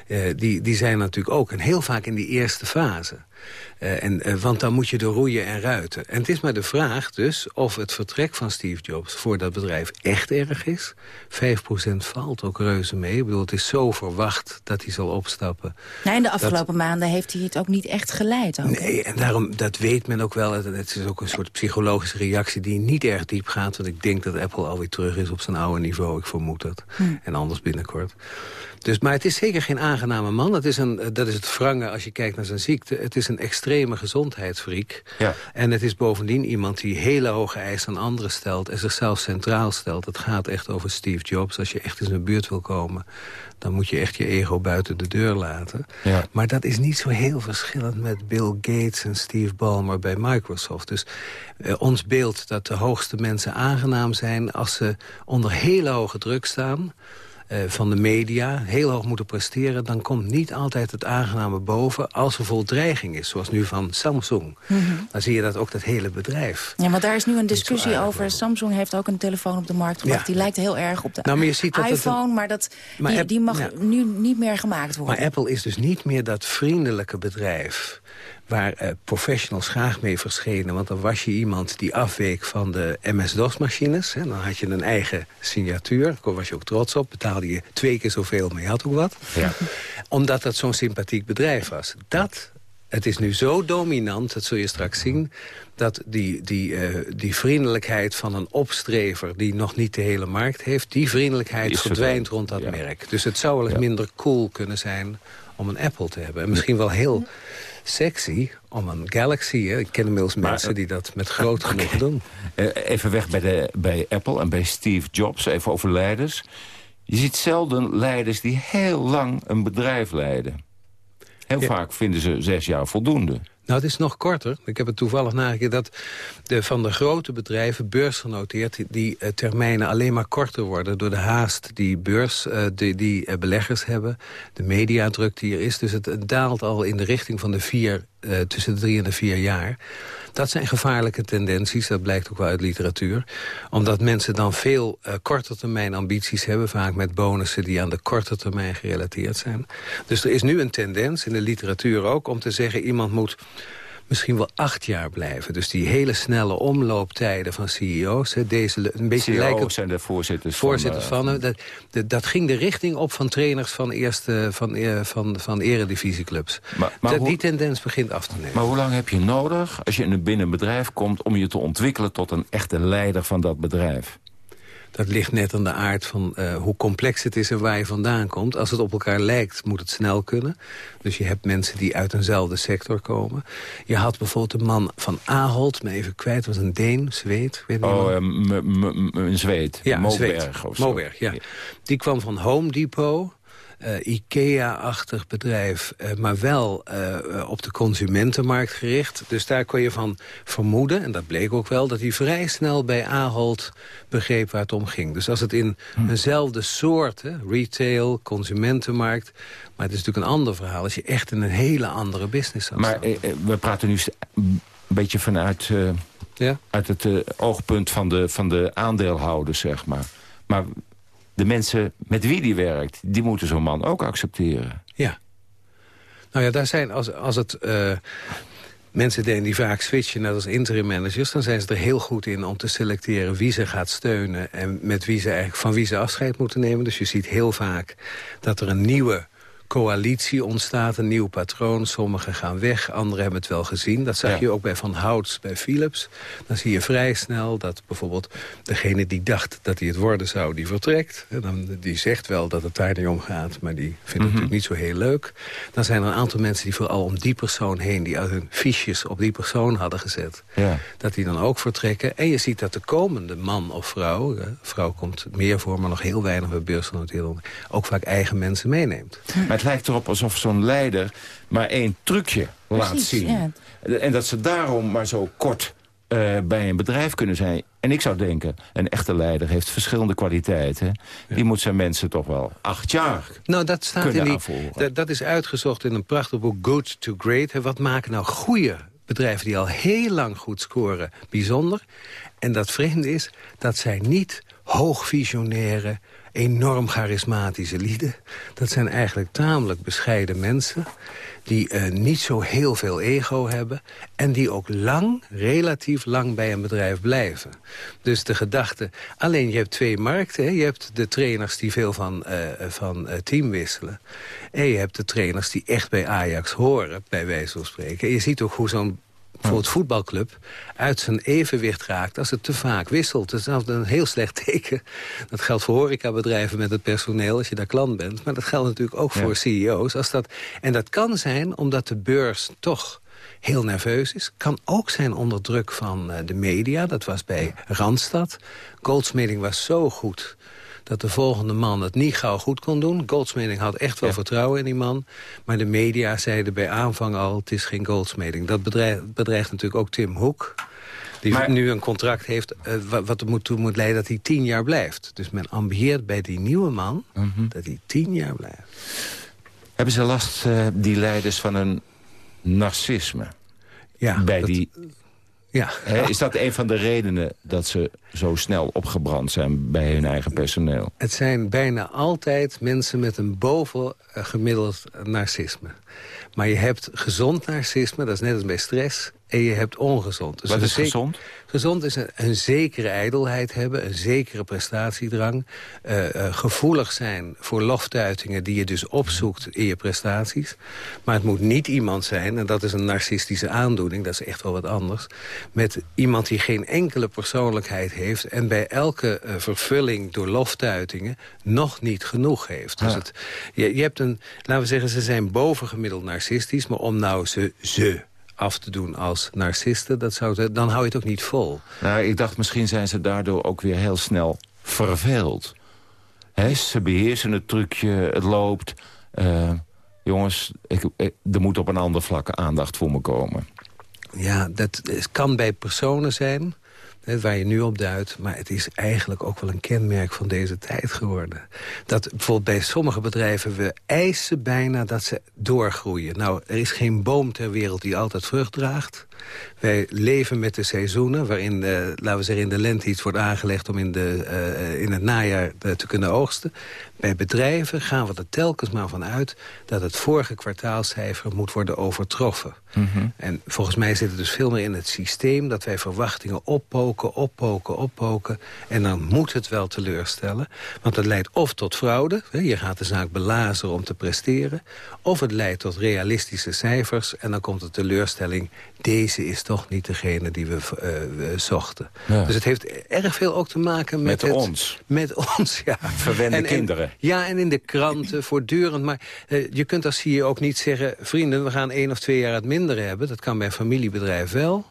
eh, die, die zijn natuurlijk ook... en heel vaak in die eerste fase. Eh, en, eh, want dan moet je er roeien en ruiten. En het is maar de vraag dus of het vertrek van Steve Jobs voor dat bedrijf echt erg is. 5% valt ook reuze mee. Ik bedoel, het is zo verwacht dat hij zal opstappen. Nou, in de Dat- afgelopen maanden heeft hij het ook niet echt geleid. Ook. Nee, en daarom, dat weet men ook wel. Het, het is ook een soort psychologische reactie die niet erg diep gaat. Want ik denk dat Apple alweer terug is op zijn oude niveau. Ik vermoed dat. Hm. En anders binnenkort. Dus, maar het is zeker geen aangename man. Het is een, eh, dat is het wrange als je kijkt naar zijn ziekte. Het is een extreme gezondheidsfreak. Ja. En het is bovendien iemand die hele hoge eisen aan anderen stelt... en zichzelf centraal stelt. Het gaat echt over Steve Jobs. Als je echt in zijn buurt wil komen... dan moet je echt je ego buiten de deur laten. Ja. Maar dat is niet zo heel verschillend met Bill Gates en Steve Ballmer bij Microsoft. Dus eh, ons beeld dat de hoogste mensen aangenaam zijn... als ze onder hele hoge druk staan van de media, heel hoog moeten presteren... dan komt niet altijd het aangename boven als er vol dreiging is. Zoals nu van Samsung. Mhm. Dan zie je dat ook dat hele bedrijf. Ja, want daar is nu een discussie over. Samsung heeft ook een telefoon op de markt gebracht. Ja. Die lijkt heel erg op de Nou, maar je ziet dat het een- iPhone, maar, dat, Maar die, mag ja. nu niet meer gemaakt worden. Maar Apple is dus niet meer dat vriendelijke bedrijf waar eh, professionals graag mee verschenen. Want dan was je iemand die afweek van de MS-DOS-machines. Dan had je een eigen signatuur. Daar was je ook trots op. Betaalde je twee keer zoveel, maar je had ook wat. Ja. Omdat dat zo'n sympathiek bedrijf was. Dat, het is nu zo dominant, dat zul je straks zien... dat die, die, eh, die vriendelijkheid van een opstrever die nog niet de hele markt heeft... die vriendelijkheid Die verdwijnt rond dat ja. merk. Dus het zou wel eens Ja. minder cool kunnen zijn om een Apple te hebben. En misschien wel heel sexy om een Galaxy. Hè. Ik ken inmiddels Maar, mensen eh, die dat met groot genoegen doen. Eh, even weg bij, de, bij Apple en bij Steve Jobs, even over leiders. Je ziet zelden leiders die heel lang een bedrijf leiden. Heel vaak vinden ze zes jaar voldoende. Nou, het is nog korter. Ik heb het toevallig nagekeken dat de, van de grote bedrijven, beursgenoteerd... die, eh, termijnen alleen maar korter worden door de haast die, beurs, eh, die, die eh, beleggers hebben. De mediadruk die er is. Dus het daalt al in de richting van de vier, eh, tussen de drie en de vier jaar. Dat zijn gevaarlijke tendenties, dat blijkt ook wel uit literatuur. Omdat mensen dan veel eh, korte termijn ambities hebben... vaak met bonussen die aan de korte termijn gerelateerd zijn. Dus er is nu een tendens, in de literatuur ook... om te zeggen, iemand moet misschien wel acht jaar blijven. Dus die hele snelle omlooptijden van CEO's... Hè, deze, een beetje CEO's lijken zijn de voorzitters, voorzitters van... van, eh, dat, dat, ging de richting op van trainers van, eerste, van, eh, van, van eredivisieclubs. Maar- maar dat, hoe- die tendens begint af te nemen. Maar hoe lang heb je nodig als je in een binnen een bedrijf komt... om je te ontwikkelen tot een echte leider van dat bedrijf? Dat ligt net aan de aard van eh, hoe complex het is en waar je vandaan komt. Als het op elkaar lijkt, moet het snel kunnen. Dus je hebt mensen die uit eenzelfde sector komen. Je had bijvoorbeeld een man van Ahold, me even kwijt, was een Deen, Zweed. Weet Oh, een zweet. Ja, een Moberg Zweed. of zo. Moberg, ja. Die kwam van Home Depot. Eh, IKEA-achtig bedrijf, eh, maar wel eh, op de consumentenmarkt gericht. Dus daar kon je van vermoeden, en dat bleek ook wel... dat hij vrij snel bij Ahold begreep waar het om ging. Dus als het in Hm. eenzelfde soort, hè, retail, consumentenmarkt... maar het is natuurlijk een ander verhaal... als je echt in een hele andere business zou Maar eh, we praten nu een beetje vanuit Ja? uit het oogpunt van de, van de aandeelhouders, zeg maar. Maar de mensen met wie die werkt, die moeten zo'n man ook accepteren. Ja. Nou ja, daar zijn, als, als het... eh, mensen denken die vaak switchen, net als interim managers... dan zijn ze er heel goed in om te selecteren wie ze gaat steunen... en met wie ze eigenlijk, van wie ze afscheid moeten nemen. Dus je ziet heel vaak dat er een nieuwe coalitie ontstaat, een nieuw patroon. Sommigen gaan weg, anderen hebben het wel gezien. Dat zag Ja. je ook bij Van Houts, bij Philips. Dan zie je vrij snel dat bijvoorbeeld degene die dacht dat hij het worden zou, die vertrekt. En dan, die zegt wel dat het daar niet om gaat, maar die vindt het natuurlijk niet zo heel leuk. Dan zijn er een aantal mensen die vooral om die persoon heen... die uit hun fiches op die persoon hadden gezet, Ja. dat die dan ook vertrekken. En je ziet dat de komende man of vrouw... hè, vrouw komt meer voor, maar nog heel weinig bij beursgenoteerde... ook vaak eigen mensen meeneemt. Maar het lijkt erop alsof zo'n leider maar één trucje laat zien. ja. En dat ze daarom maar zo kort eh, bij een bedrijf kunnen zijn. En ik zou denken, een echte leider heeft verschillende kwaliteiten. Die moet zijn mensen toch wel acht jaar Nou, dat staat kunnen in die, aanvoeren. dat, dat is uitgezocht in een prachtig boek Good to Great. Hè. Wat maken nou goede bedrijven die al heel lang goed scoren bijzonder? En dat vreemde is dat zij niet hoog visionaire, enorm charismatische lieden. Dat zijn eigenlijk tamelijk bescheiden mensen die eh, niet zo heel veel ego hebben... en die ook lang, relatief lang bij een bedrijf blijven. Dus de gedachte... Alleen je hebt twee markten. Hè? Je hebt de trainers die veel van, eh, van eh, team wisselen. En je hebt de trainers die echt bij Ajax horen, bij wijze van spreken. En je ziet ook hoe zo'n bijvoorbeeld voetbalclub uit zijn evenwicht raakt als het te vaak wisselt. Dat is een heel slecht teken. Dat geldt voor horecabedrijven met het personeel als je daar klant bent. Maar dat geldt natuurlijk ook voor CEO's. Als dat, en dat kan zijn omdat de beurs toch heel nerveus is. Kan ook zijn onder druk van eh, de media. Dat was bij Randstad. Goldsmeding was zo goed dat de volgende man het niet gauw goed kon doen. Goldsmeding had echt wel vertrouwen in die man. Maar de media zeiden bij aanvang al, het is geen Goldsmeding. Dat bedreigt, bedreigt natuurlijk ook Tim Hoek. Die nu een contract heeft eh, wa- wat er moet, toe moet leiden dat hij tien jaar blijft. Dus men ambieert bij die nieuwe man dat hij tien jaar blijft. Hebben ze last, eh, die leiders, van een narcisme? Ja, Bij dat- die... Ja. Is dat een van de redenen dat ze zo snel opgebrand zijn bij hun eigen personeel? Het zijn bijna altijd mensen met een bovengemiddeld narcisme. Maar je hebt gezond narcisme, dat is net als bij stress. En je hebt ongezond. Dus Wat is gezond? Gezond is een, een zekere ijdelheid hebben, een zekere prestatiedrang. eh, eh, gevoelig zijn voor loftuitingen die je dus opzoekt in je prestaties. Maar het moet niet iemand zijn, en dat is een narcistische aandoening... dat is echt wel wat anders, met iemand die geen enkele persoonlijkheid heeft... en bij elke eh, vervulling door loftuitingen nog niet genoeg heeft. Dus het, je, je hebt een, laten we zeggen, ze zijn bovengemiddeld narcistisch... maar om nou ze, ze af te doen als narcisten, dat zou, dan hou je het ook niet vol. Nou, ik dacht misschien zijn ze daardoor ook weer heel snel verveeld. Ze beheersen het trucje, het loopt. Eh, jongens, ik, er moet op een ander vlak aandacht voor me komen. Ja, dat kan bij personen zijn, waar je nu op duidt... maar het is eigenlijk ook wel een kenmerk van deze tijd geworden. Dat bijvoorbeeld bij sommige bedrijven... we eisen bijna dat ze doorgroeien. Nou, er is geen boom ter wereld die altijd vrucht draagt. Wij leven met de seizoenen, waarin, eh, laten we zeggen, in de lente iets wordt aangelegd... om in, de, eh, in het najaar eh, te kunnen oogsten. Bij bedrijven gaan we er telkens maar van uit... dat het vorige kwartaalcijfer moet worden overtroffen. En volgens mij zit het dus veel meer in het systeem... dat wij verwachtingen oppoken, oppoken, oppoken... en dan moet het wel teleurstellen. Want het leidt of tot fraude, hè, je gaat de zaak belazeren om te presteren... of het leidt tot realistische cijfers... en dan komt de teleurstelling... deze is toch niet degene die we, eh, zochten. Ja. Dus het heeft erg veel ook te maken met... Met het- ons. Met ons, ja. Verwende En- en- kinderen. ja, en in de kranten voortdurend. Maar eh, je kunt als CEO ook niet zeggen... vrienden, we gaan één of twee jaar het minder hebben. Dat kan bij een familiebedrijf wel.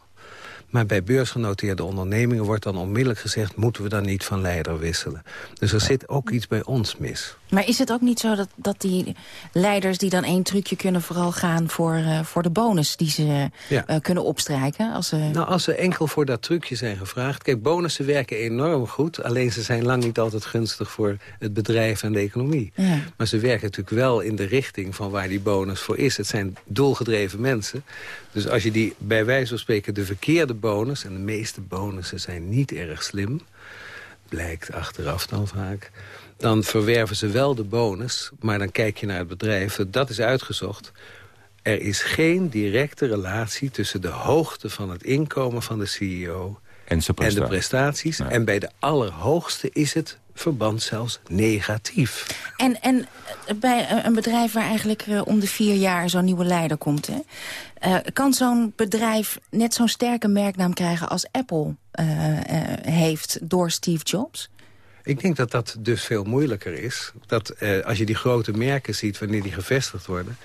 Maar bij beursgenoteerde ondernemingen wordt dan onmiddellijk gezegd... moeten we dan niet van leider wisselen. Dus er zit ook iets bij ons mis. Maar is het ook niet zo dat, dat die leiders die dan één trucje kunnen... vooral gaan voor, eh, voor de bonus die ze Ja. eh, kunnen opstrijken? Als ze... Nou, als ze enkel voor dat trucje zijn gevraagd... Kijk, bonussen werken enorm goed. Alleen ze zijn lang niet altijd gunstig voor het bedrijf en de economie. Ja. Maar ze werken natuurlijk wel in de richting van waar die bonus voor is. Het zijn doelgedreven mensen. Dus als je die bij wijze van spreken de verkeerde bonus... en de meeste bonussen zijn niet erg slim... blijkt achteraf dan vaak... dan verwerven ze wel de bonus, maar dan kijk je naar het bedrijf. Dat is uitgezocht. Er is geen directe relatie tussen de hoogte van het inkomen van de CEO... En, zijn en de prestatie. prestaties. En bij de allerhoogste is het verband zelfs negatief. En, en eh, bij een bedrijf waar eigenlijk eh, om de vier jaar zo'n nieuwe leider komt... Hè, eh, kan zo'n bedrijf net zo'n sterke merknaam krijgen als Apple eh, eh, heeft door Steve Jobs? Ik denk dat dat dus veel moeilijker is. Dat eh, als je die grote merken ziet wanneer die gevestigd worden...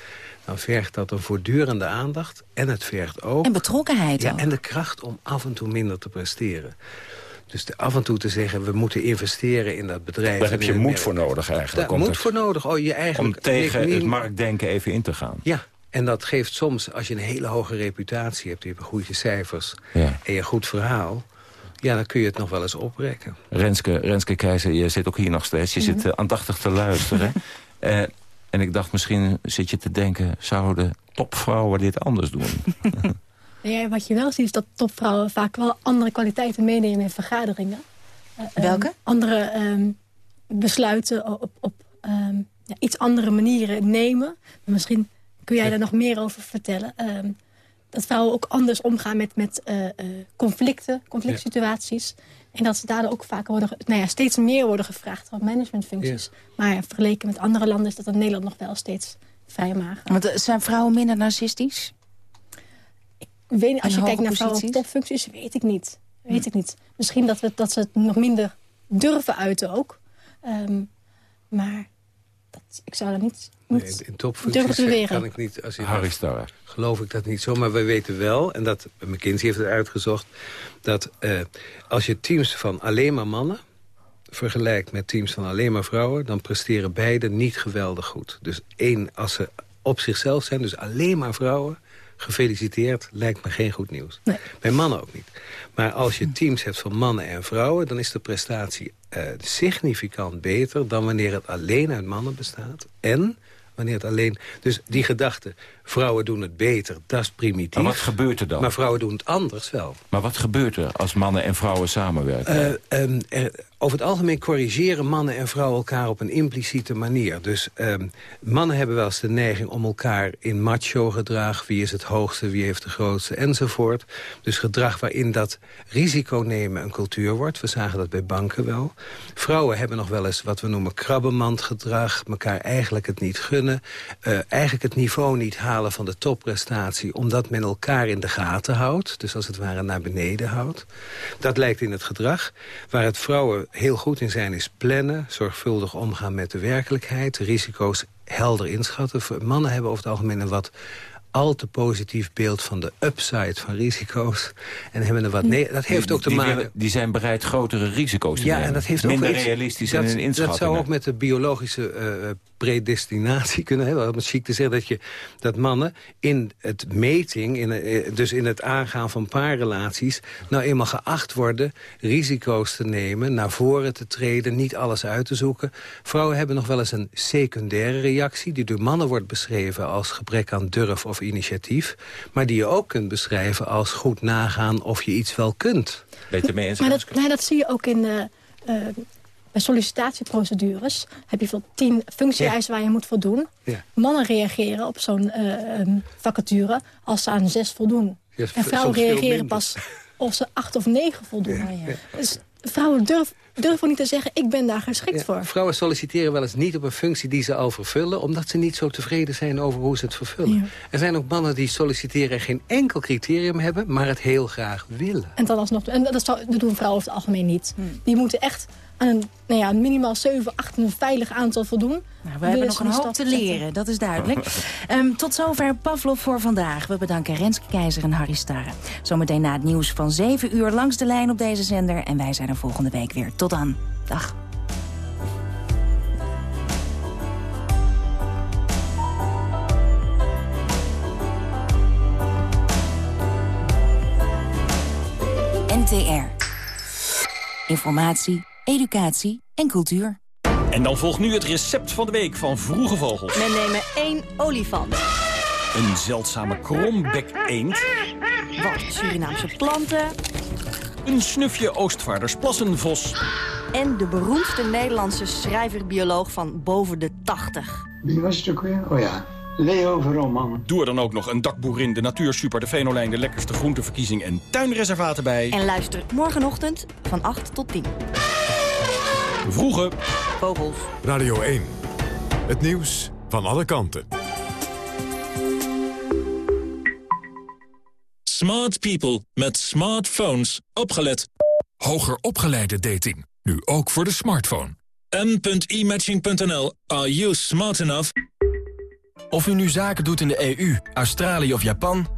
dan vergt dat een voortdurende aandacht. En het vergt ook... En betrokkenheid ja, ook. En de kracht om af en toe minder te presteren. Dus de, af en toe te zeggen, we moeten investeren in dat bedrijf. Daar heb je moed het voor nodig eigenlijk. Daar het- voor nodig. Oh, je eigenlijk, Om tegen economie- het marktdenken even in te gaan. Ja, en dat geeft soms, als je een hele hoge reputatie hebt... je hebt goede cijfers Ja. en je een goed verhaal... Ja, dan kun je het nog wel eens oprekken. Renske, Renske Keizer, je zit ook hier nog steeds. Je zit uh, aandachtig te luisteren. uh, en ik dacht, misschien zit je te denken... zouden topvrouwen dit anders doen? ja, wat je wel ziet is dat topvrouwen vaak wel andere kwaliteiten meenemen in vergaderingen. Uh, Welke? andere um, besluiten op, op um, ja, iets andere manieren nemen. Misschien kun jij daar nog meer over vertellen. Um, dat vrouwen ook anders omgaan met, met uh, uh, conflicten, conflict situaties. Ja. En dat ze daardoor ook vaak worden, nou ja, steeds meer worden gevraagd op managementfuncties. Ja. Maar vergeleken met andere landen is dat in Nederland nog wel steeds vrij mager. Want zijn vrouwen minder narcistisch? Ik weet niet, als je kijkt naar vrouwen op topfuncties, weet ik niet. Weet hm. ik niet. Misschien dat, we, dat ze het nog minder durven uiten ook. Um, maar ik zou dat niet, niet nee, in topfuncties kan ik niet... Als je Harry Starr. Geloof ik dat niet zo, maar we weten wel... en dat McKinsey heeft het uitgezocht... dat uh, als je teams van alleen maar mannen vergelijkt met teams van alleen maar vrouwen... dan presteren beide niet geweldig goed. Dus één, als ze op zichzelf zijn, dus alleen maar vrouwen... gefeliciteerd, lijkt me geen goed nieuws. Nee. Bij mannen ook niet. Maar als je teams hebt van mannen en vrouwen... dan is de prestatie uh, significant beter dan wanneer het alleen uit mannen bestaat. En wanneer het alleen... Dus die gedachte, vrouwen doen het beter, dat is primitief. Maar wat gebeurt er dan? Maar vrouwen doen het anders wel. Maar wat gebeurt er als mannen en vrouwen samenwerken? Uh, um, er, over het algemeen corrigeren mannen en vrouwen elkaar op een impliciete manier. Dus um, mannen hebben wel eens de neiging om elkaar in macho gedrag... wie is het hoogste, wie heeft de grootste, enzovoort. Dus gedrag waarin dat risico nemen een cultuur wordt. We zagen dat bij banken wel. Vrouwen hebben nog wel eens wat we noemen krabbenmandgedrag... elkaar eigenlijk het niet gunnen. Uh, eigenlijk het niveau niet halen van de topprestatie... omdat men elkaar in de gaten houdt. Dus als het ware naar beneden houdt. Dat lijkt in het gedrag. Waar het vrouwen heel goed in zijn is plannen, zorgvuldig omgaan met de werkelijkheid, risico's helder inschatten. Mannen hebben over het algemeen een wat al te positief beeld van de upside van risico's. En hebben er wat nee, dat heeft ook te die, maken... Die zijn bereid grotere risico's te ja, nemen. En dat heeft Minder ook iets, realistisch dat, in hun inschattingen. Dat zou ook met de biologische uh, predestinatie kunnen hebben. Om het chic te zeggen dat, je, dat mannen in het meting, in, dus in het aangaan van paarrelaties... nou eenmaal geacht worden risico's te nemen, naar voren te treden... niet alles uit te zoeken. Vrouwen hebben nog wel eens een secundaire reactie... die door mannen wordt beschreven als gebrek aan durf of initiatief... maar die je ook kunt beschrijven als goed nagaan of je iets wel kunt. Beter mee eens, maar dat, nee, dat zie je ook in... Uh, uh, bij sollicitatieprocedures heb je veel tien functie-eisen ja. waar je moet voldoen. Ja. Mannen reageren op zo'n uh, vacature als ze aan zes voldoen. Ja, en vrouwen reageren pas of ze acht of negen voldoen. Ja. Dus vrouwen durven durven niet te zeggen, ik ben daar geschikt voor. Vrouwen solliciteren wel eens niet op een functie die ze al vervullen... omdat ze niet zo tevreden zijn over hoe ze het vervullen. Er zijn ook mannen die solliciteren en geen enkel criterium hebben... maar het heel graag willen. En dan alsnog, en dat, zou, dat doen vrouwen over het algemeen niet. Hmm. Die moeten echt aan een nou ja, minimaal 7, 8 een veilig aantal voldoen. Nou, we hebben nog een hoop te leren, dat is duidelijk. um, tot zover Pavlov voor vandaag. We bedanken Renske Keizer en Harry Starre. Zometeen na het nieuws van 7 uur langs de lijn op deze zender. En wij zijn er volgende week weer. Tot dan. Dag. NTR. Informatie, educatie en cultuur. En dan volgt nu het recept van de week van Vroege Vogels. We nemen één olifant. Een zeldzame krombek eend. Wat Surinaamse planten. Een snufje Oostvaardersplassenvos. En de beroemdste Nederlandse schrijver-bioloog van boven de 80. Wie was het ook weer? Oh ja, Leo Verroman. Doe er dan ook nog een dakboerin, de natuursuper, de Venolijn... de lekkerste groenteverkiezing en tuinreservaten bij. En luister morgenochtend van 8 tot 10. Vroege Vogels. Radio 1. Het nieuws van alle kanten. Smart people met smartphones. Opgelet. Hoger opgeleide dating. Nu ook voor de smartphone. m.imatching.nl. Are you smart enough? Of u nu zaken doet in de EU, Australië of Japan...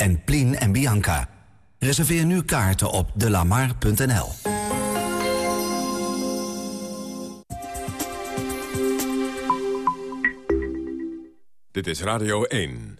en Plien en Bianca. Reserveer nu kaarten op delamar.nl. Dit is Radio 1.